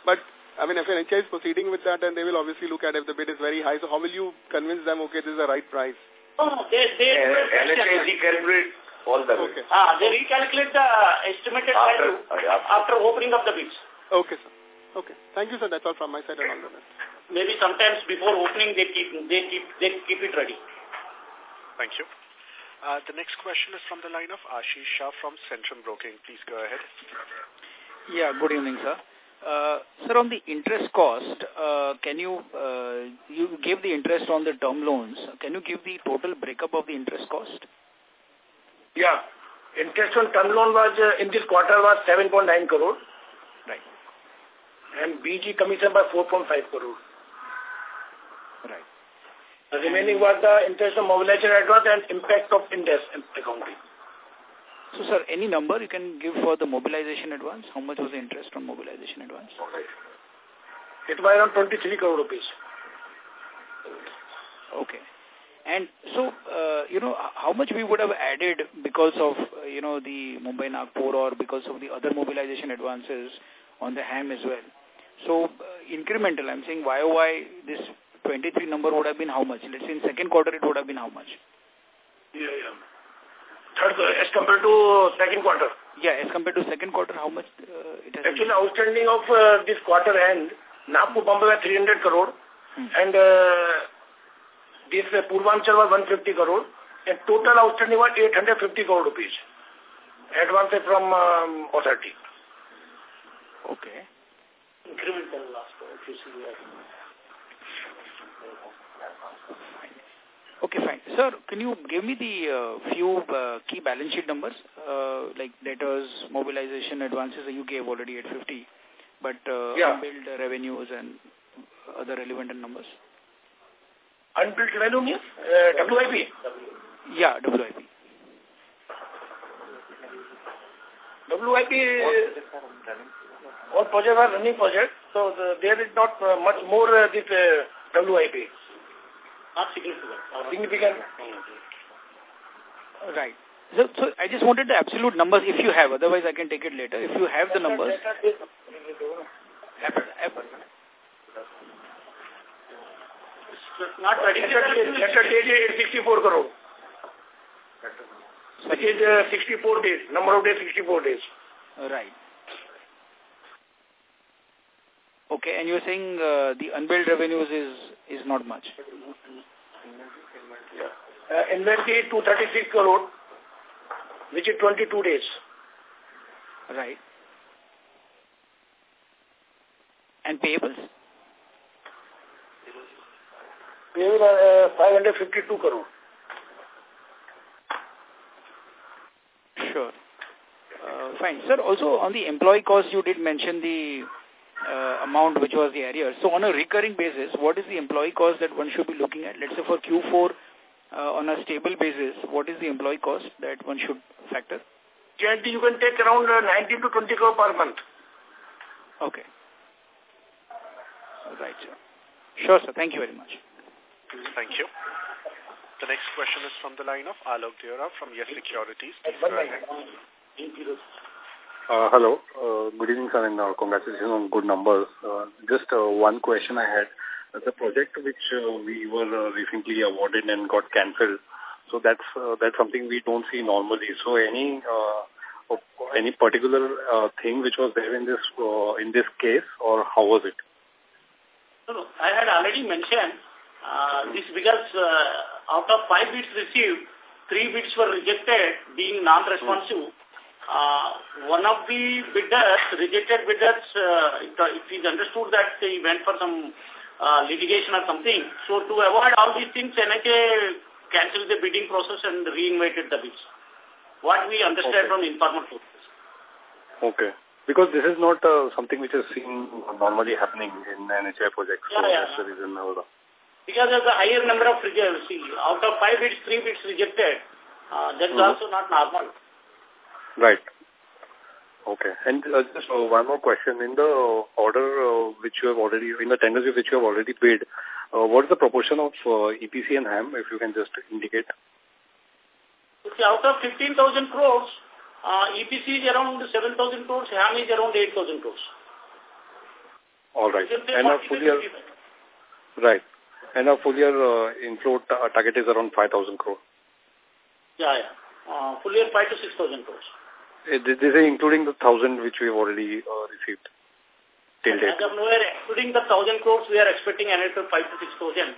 But, I mean, if NHI is proceeding with that, then they will obviously look at if the bid is very high. So how will you convince them, okay, this is the right price? Oh, they, they... Uh, NHI recalculate all the okay. Ah, they recalculate the estimated after, value uh, after opening of the bids. Okay, sir. Okay. Thank you, sir. That's all from my side and all the best. Maybe sometimes before opening, they keep, they keep, they keep it ready. Thank you. Uh, the next question is from the line of Ashish Shah from Centrum Broking. Please go ahead. Yeah, good evening, sir. Uh, sir, on the interest cost, uh, can you, uh, you gave the interest on the term loans. Can you give the total breakup of the interest cost? Yeah. Interest on term loan was, uh, in this quarter was 7.9 crore. Right. And BG commission by 4.5 crore. The remaining was the interest of mobilization advance and impact of Ind AS accounting. So, sir, any number you can give for the mobilization advance? How much was the interest on mobilization advance? It was around 23 crore rupees. Okay. And so, uh, you know, how much we would have added because of, uh, you know, the Mumbai Nagpur or because of the other mobilization advances on the HAM as well? So, uh, incremental, I'm saying YOY, this 23 number would have been how much? Let's say in second quarter it would have been how much? Yeah, yeah. Third, as compared to second quarter. Yeah, as compared to second quarter, how much uh, it has Actually, been? outstanding of uh, this quarter end, Nagpur Bombay was 300 crore hmm. and uh, this uh, Purvanchal was 150 crore and total outstanding was 850 crore rupees. Advance from um, authority. Okay. Incremental last, if you see Okay, fine. Sir, can you give me the uh, few uh, key balance sheet numbers, uh, like debtors, mobilization, advances that you gave already at 50, but uh, yeah. unbilled revenues and other relevant numbers? Unbilled revenue means uh, WIP? Yeah, WIP. WIP, all projects are running projects, so the, there is not uh, much more uh, this uh, WIP. Not significant. Significant. Right. So, so I just wanted the absolute numbers if you have, otherwise I can take it later. If you have the numbers. Not ready. Letter date is 64 crore. Which is uh, 64 days. Number of days, 64 days. Right. Okay, and you're saying uh, the unbilled revenues is is not much. Uh, inventory 236 crore, which is 22 days. Right. And payables? Payable uh, 552 crore. Sure. Uh, fine. Sir, also on the employee cost, you did mention the uh, amount which was the area. So on a recurring basis, what is the employee cost that one should be looking at? Let's say for Q4, uh, on a stable basis, what is the employee cost that one should factor? Generally, you can take around uh, 19 to 20 crore per month. Okay. All right, sir. Sure, sir. Thank you very much. Thank you. The next question is from the line of Alok Deora from Yes Securities. Please go ahead. Uh, hello. Uh, good evening, sir, and uh, congratulations on good numbers. Uh, just uh, one question I had. The project which uh, we were uh, recently awarded and got cancelled, so that's uh, that's something we don't see normally. So any any particular thing which was there in this in this case, or how was it? I had already mentioned uh, this because uh, out of five bids received, three bids were rejected, being non-responsive. Uh, one of the bidders, rejected bidders, it, it is understood that he went for some uh, litigation or something. So to avoid all these things, NHA cancelled the bidding process and reinvited the bids. What we understand okay. from informal sources. Okay. Because this is not uh, something which is seen normally happening in NHI projects. Yeah, so yeah. that's the reason. Because of the higher number of rejects, out of five bids, three bids rejected, uh, that's mm -hmm. also not normal. Right. Okay. And uh, just uh, one more question. In the order uh, which you have already, in the tenders which you have already paid, uh, what is the proportion of uh, EPC and HAM, if you can just indicate? See, out of 15,000 crores, uh, EPC is around 7,000 crores, HAM is around 8,000 crores. All right. And a full year, right. And a full year uh, inflow target is around 5,000 crores. Yeah, yeah. Uh, full year 5 to 6,000 crores. This is including the 1,000 which we have already uh, received till date. As of now, excluding the 1,000 crores, we are expecting another 5 to 6,000,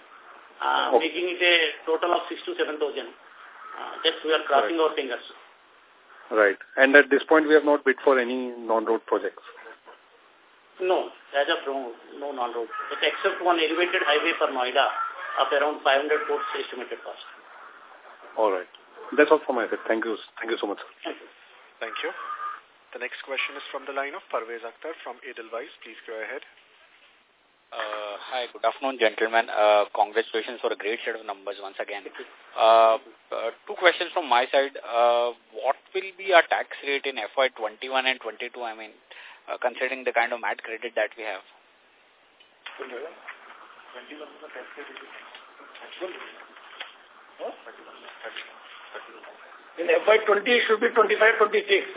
uh, okay. making it a total of 6 to 7,000. Uh, just we are crossing right. our fingers. Right. And at this point, we have not bid for any non-road projects? No, as of now, no non-road. Except one elevated highway for Noida of around 500 crores estimated cost. All right. That's all from my side. Thank you. Thank you so much. Thank you. Thank you. The next question is from the line of Parvez Akhtar from Edelweiss. Please go ahead. Uh, hi, good afternoon, gentlemen. Uh, congratulations for a great set of numbers once again. Uh, uh, two questions from my side. Uh, what will be our tax rate in FY21 and 22? I mean, uh, considering the kind of MAT credit that we have. In FY20 it should be 25, 26.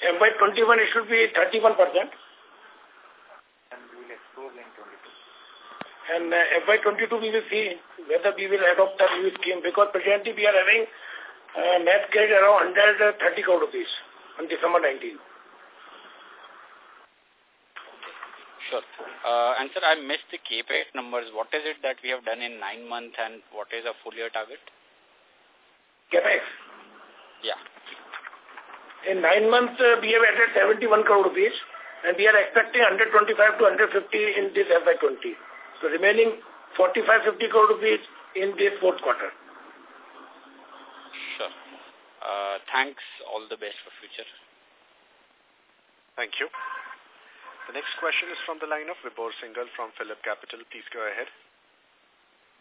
FY21 it should be 31%. And uh, FY22 we will see whether we will adopt the new scheme because presently we are having uh, net credit around 130 crore rupees on December 19. Sure. Uh, and sir, I missed the KPIs numbers. What is it that we have done in nine months and what is a full year target? CAPEX? Yeah. In nine months, uh, we have added 71 crore rupees and we are expecting 125 to 150 in this FY20. So remaining 45-50 crore rupees in this fourth quarter. Sure. Uh, thanks. All the best for future. Thank you. The next question is from the line of Vibhor Singhal from Phillip Capital. Please go ahead.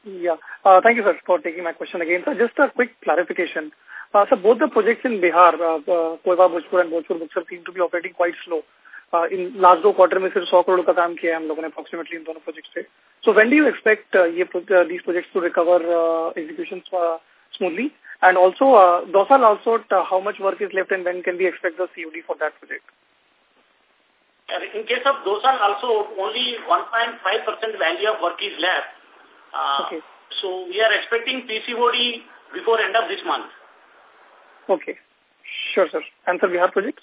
Yeah. Uh, thank you, sir, for taking my question again. So just a quick clarification. Uh, so both the projects in Bihar, uh, uh, Koilwar, Bhojpur and Bhojpur Buxar seem to be operating quite slow. Uh, in last दो quarter में सिर्फ सौ करोड़ का काम किया है हम लोगों ने अप्रोक्सीमेटली इन दोनों प्रोजेक्ट से। So when do you expect ये these projects to recover execution smoothly? And also uh, dosal also uh, how much work is left and when can we expect the COD for that project? Uh, in case of dosal also only 1.5% value of work is left. Uh, okay. so we are expecting PCOD before end of this month. Okay. Sure, sir. And for Bihar projects?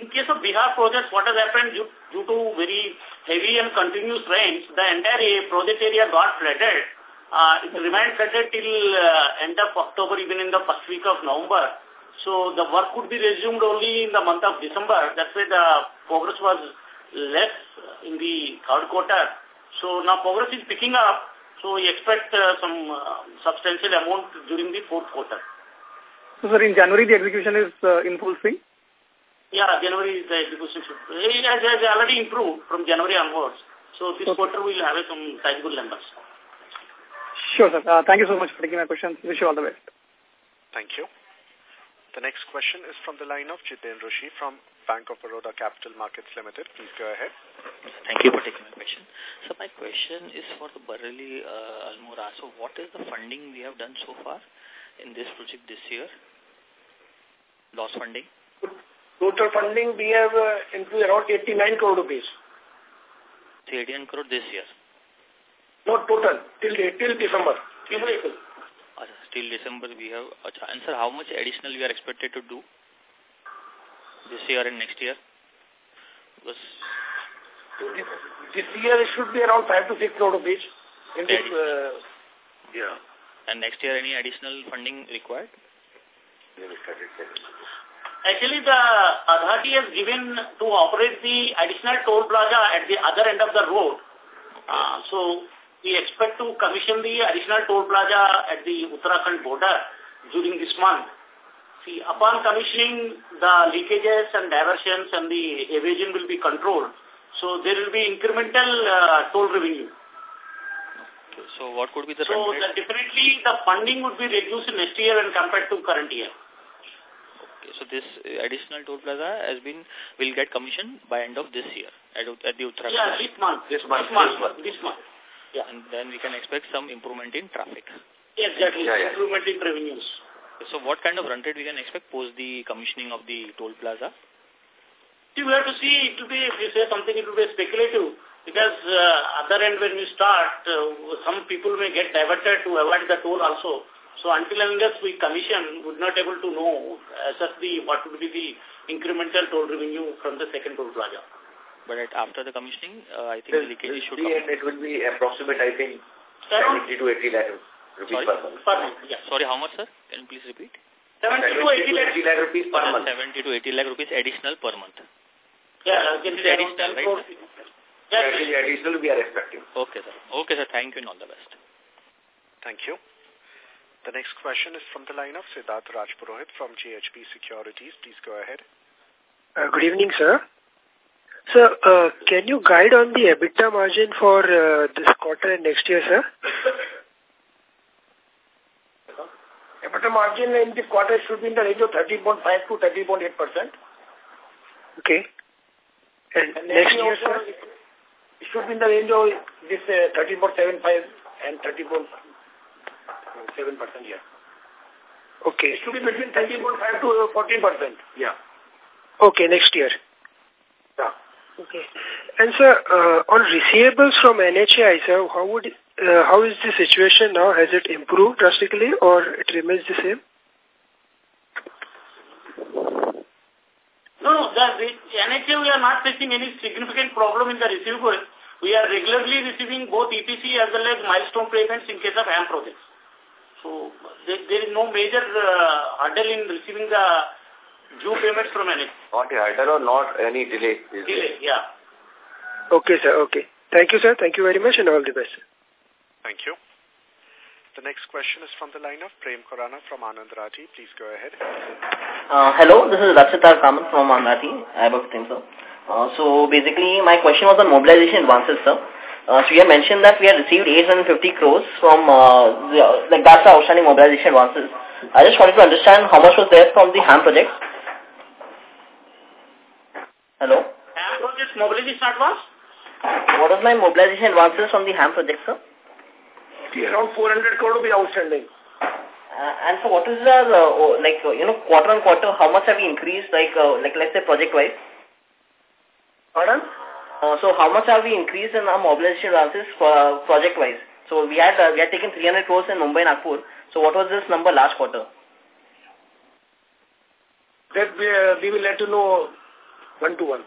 In case of Bihar projects, what has happened due, due to very heavy and continuous rains, the entire project area got flooded. Uh, it remained flooded till uh, end of October, even in the first week of November. So the work could be resumed only in the month of December. That's why the progress was less in the third quarter. So now progress is picking up. So we expect uh, some uh, substantial amount during the fourth quarter. So, sir, in January, the execution is uh, in full swing? Yeah, January, is the execution should, it has, has already improved from January onwards. So this okay. quarter we will have some sizable numbers. Sure, sir. Uh, thank you so much for taking my questions. Wish you all the best. Thank you. The next question is from the line of Jiten Rushi from Bank of Baroda Capital Markets Limited. Please go ahead. Thank you for taking my question. So my question is for the Bareilly uh, Almora. So what is the funding we have done so far in this project this year? Loss funding? Total funding we have uh, into around 89 crore rupees. 89 crore this year? Not total, till, till December. Till April. Till December we have, and sir, how much additional we are expected to do this year and next year? Because this year it should be around 5 to 6 crore rupees. In this, uh, yeah. And next year any additional funding required? Actually, the authority has given to operate the additional toll plaza at the other end of the road. Uh, so, we expect to commission the additional toll plaza at the Uttarakhand border during this month. See, upon commissioning, the leakages and diversions and the evasion will be controlled. So, there will be incremental uh, toll revenue. So, what could be the So, the, definitely the funding would be reduced in next year when compared to current year. Okay, so this additional toll plaza has been, will get commissioned by end of this year at, at the Uttarakhand. Yeah, this month. This month. This month. This month. This month. Yeah. And then we can expect some improvement in traffic. Exactly. Yeah, yeah. Improvement in revenues. So what kind of run rate we can expect post the commissioning of the toll plaza? See, we have to see, it will be, if you say something, it will be speculative. Because uh, other end when we start, uh, some people may get diverted to avoid the toll also. So until unless we commission, we're not able to know assess the what would be the incremental toll revenue from the second toll plaza. But at, after the commissioning, uh, I think the, the leakage should come. it will be approximate, I think, 70 to 80 lakh rupees Sorry? per month. Per month, yeah. Sorry, how much, sir? Can you please repeat? 70, 70 to 80 lakh, 80 lakh rupees per month. 70 to 80 lakh rupees additional per month. Yeah, this is additional, right? Sir? Yeah, Actually, additional we are expecting. Okay, sir. Okay, sir. Thank you and all the best. Thank you. The next question is from the line of Siddharth Rajpurohit from JHP Securities. Please go ahead. Uh, good evening, sir. Sir, uh, can you guide on the EBITDA margin for uh, this quarter and next year, sir? EBITDA margin in this quarter should be in the range of 30.5 to 30.8 percent. Okay. And, and next, next year, sir? It should be in the range of this uh, 30.75 and 30.5. 7%, yeah. Okay. It should be between 13.5 to 14%, yeah. Okay, next year. Yeah. Okay. And sir, uh, on receivables from NHAI, sir, how would uh, how is the situation now? Has it improved drastically or it remains the same? No, no, the, NHA, we are not facing any significant problem in the receivables. We are regularly receiving both EPC as well as milestone payments in case of HAM projects. So there, there is no major uh, hurdle in receiving the due payments from NHA. Not a hurdle or not any delay. Is Delay, there. yeah. Okay, sir. Okay. Thank you, sir. Thank you very much and all the best. Thank you. The next question is from the line of Prem Khurana from Anand Rathi. Please go ahead. Uh, hello, this is Rakshita Kamat from Anand Rathi. I have a team, sir. Uh, so basically, my question was on mobilization advances, sir. Uh, so you have mentioned that we have received 850 crores from, uh, the, like that's the outstanding mobilization advances. I just wanted to understand how much was there from the HAM project. Hello? HAM project mobilization advance? What was my mobilization advances from the HAM project, sir? Around 400 crore to be outstanding. Uh, and so what is the, uh, like, uh, you know, quarter on quarter, how much have we increased, like, uh, like let's say project-wise? Pardon? Uh, so how much have we increased in our mobilization advances for project-wise? So we had uh, we had taken 300 crores in Mumbai and Nagpur. So what was this number last quarter? That we, uh, we will let you know one to one.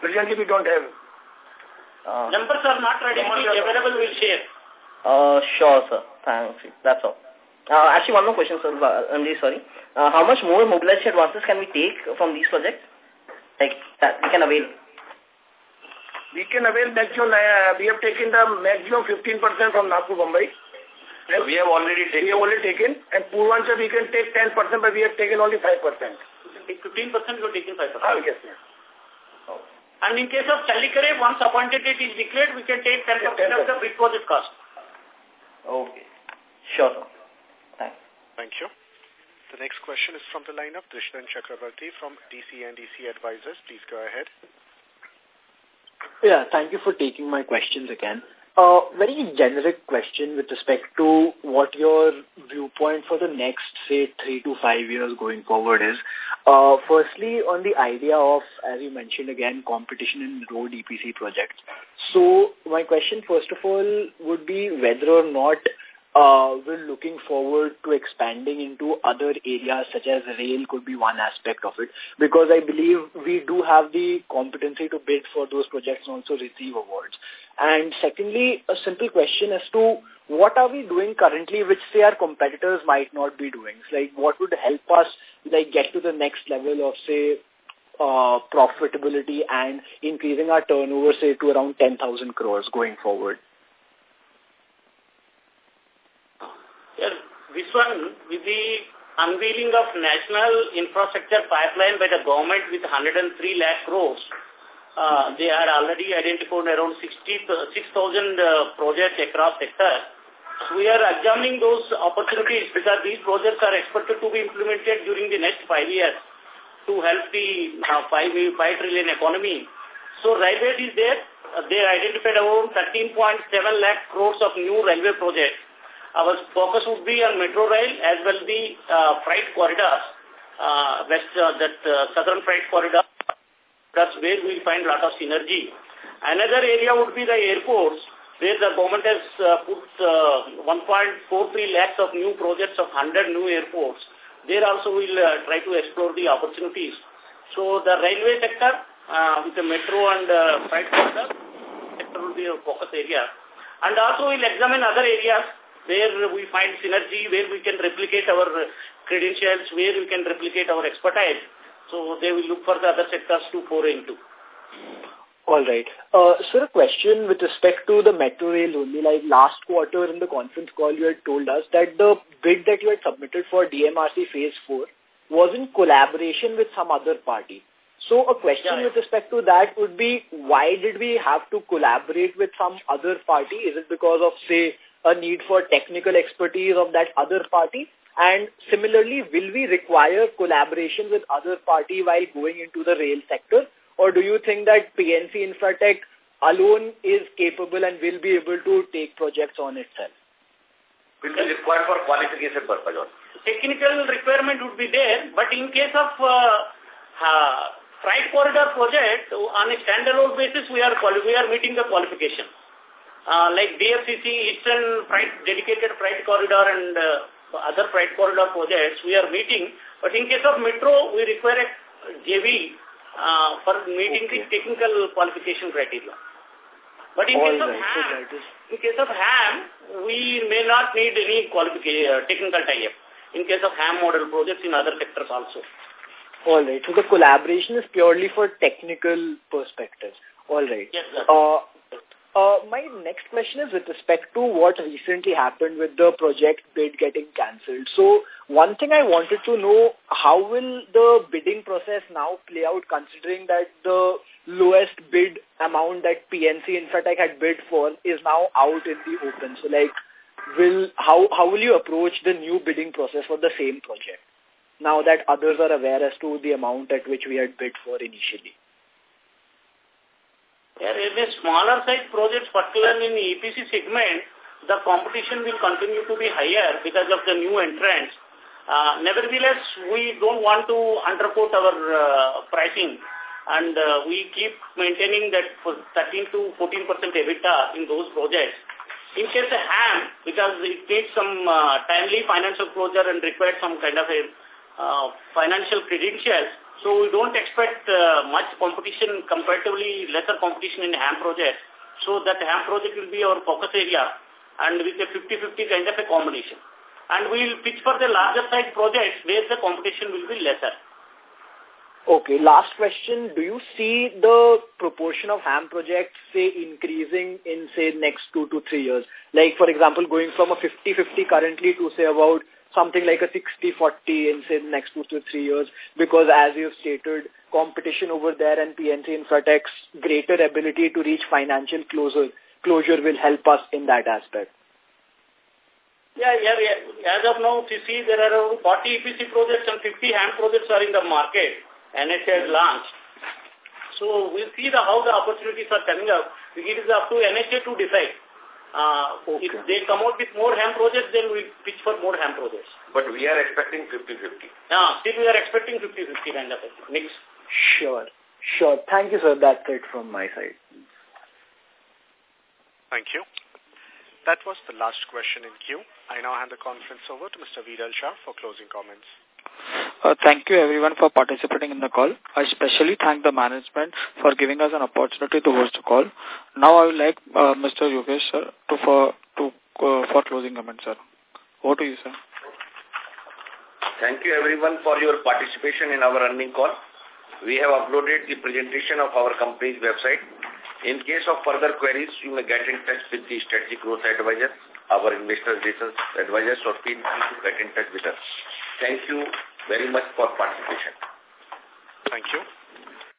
Presently we don't have. Uh, Numbers are not ready. Available, we'll share. uh, sure, sir. Thanks. That's all. Uh, actually, one more question, sir. Uh, I'm really sorry. Uh, how much more mobilization advances can we take from these projects? Like, that we can avail? We can avail maximum, uh, we have taken the maximum 15% from Nagpur, Mumbai. So we have already taken. We have already taken. And Purvanchal we can take 10%, but we have taken only 5%. You can take 15%, you're taking 5%. Ah, yes, yes. And in case of Challakere, once appointed date is declared, we can take 10% of the bid project cost. Okay. Sure, sir. Thanks. Thank you. The next question is from the line of Drishnan Chakravarti from DC and DC Advisors. Please go ahead. Yeah, thank you for taking my questions again. Uh, very generic question with respect to what your viewpoint for the next, say, three to five years going forward is. Uh, firstly, on the idea of, as you mentioned again, competition in road EPC projects. So, my question, first of all, would be whether or not uh, we're looking forward to expanding into other areas such as rail could be one aspect of it because I believe we do have the competency to bid for those projects and also receive awards. And secondly, a simple question as to what are we doing currently which say our competitors might not be doing? Like what would help us like get to the next level of say uh, profitability and increasing our turnover say to around 10,000 crores going forward? Yes, this one, with the unveiling of national infrastructure pipeline by the government with 103 lakh crores, uh, they are already identified around 6,000 uh, projects across sectors. So we are examining those opportunities because these projects are expected to be implemented during the next five years to help the uh, 5, 5 trillion economy. So railway is there. Uh, they identified around 13.7 lakh crores of new railway projects. Our focus would be on metro rail as well the uh, freight corridors, uh, west, uh, that uh, southern freight corridor. That's where we'll find a lot of synergy. Another area would be the airports, where the government has uh, put uh, 1.43 lakhs of new projects of 100 new airports. There also we'll uh, try to explore the opportunities. So the railway sector uh, with the metro and uh, freight corridor sector will be a focus area. And also we'll examine other areas where we find synergy, where we can replicate our credentials, where we can replicate our expertise. So they will look for the other sectors to pour into. All right. Uh, sir, a question with respect to the metro rail only. Like last quarter in the conference call, you had told us that the bid that you had submitted for DMRC Phase 4 was in collaboration with some other party. So a question Yeah. with respect to that would be, why did we have to collaborate with some other party? Is it because of, say, a need for technical expertise of that other party? And similarly, will we require collaboration with other party while going into the rail sector? Or do you think that PNC Infratech alone is capable and will be able to take projects on itself? Will be required for qualification purpose. Technical requirement would be there, but in case of uh, uh, freight corridor project, on a standalone basis, we are we are meeting the qualification. Uh, like DFCC, Eastern Freight, Dedicated Freight Corridor and uh, other freight corridor projects, we are meeting. But in case of metro, we require a JV uh, for meeting the technical qualification criteria. But in All case of right, so HAM, is in case of HAM, we may not need any qualification, uh, technical tie-up. In case of HAM model projects in other sectors also. All right. So the collaboration is purely for technical perspectives. All right. Yes, sir. Uh, Uh, my next question is with respect to what recently happened with the project bid getting cancelled. So one thing I wanted to know, how will the bidding process now play out considering that the lowest bid amount that PNC Infratech had bid for is now out in the open? So like, will how, how will you approach the new bidding process for the same project now that others are aware as to the amount at which we had bid for initially? In a smaller size projects, particularly in the EPC segment, the competition will continue to be higher because of the new entrants. Uh, nevertheless, we don't want to underquote our uh, pricing and uh, we keep maintaining that for 13 to 14 percent EBITDA in those projects. In case of HAM, because it needs some uh, timely financial closure and requires some kind of a uh, financial credentials, so we don't expect uh, much competition, comparatively lesser competition in HAM project. So that HAM project will be our focus area and with a 50-50 kind of a combination. And we will pitch for the larger size projects where the competition will be lesser. Okay, last question. Do you see the proportion of HAM projects, say, increasing in, say, next two to three years? Like, for example, going from a 50-50 currently to, say, about something like a 60-40 in, say, the next two to three years, because as you've stated, competition over there and PNC Infratech's greater ability to reach financial closure, closure will help us in that aspect. Yeah, yeah, yeah. As of now, you see, there are 40 EPC projects and 50 HAM projects are in the market. NHA has launched. So we'll see the, how the opportunities are coming up. It is up to NHA to decide. Uh, okay. If they come out with more HAM projects, then we pitch for more HAM projects. But we are expecting 50-50. Yeah, still we are expecting 50-50 kind of a mix. Sure. Sure. Thank you, sir. That's it from my side. Thank you. That was the last question in queue. I now hand the conference over to Mr. Viral Shah for closing comments. Uh, thank you everyone for participating in the call. I especially thank the management for giving us an opportunity to host the call. Now I would like uh, Mr. Yogesh sir to for to uh, for closing comments, sir. Over to you, sir. Thank you everyone for your participation in our earning call. We have uploaded the presentation of our company's website. In case of further queries, you may get in touch with the Strategic Growth Advisor, our investor relations advisors, or feel free to get in touch with us. Thank you very much for participation. Thank you.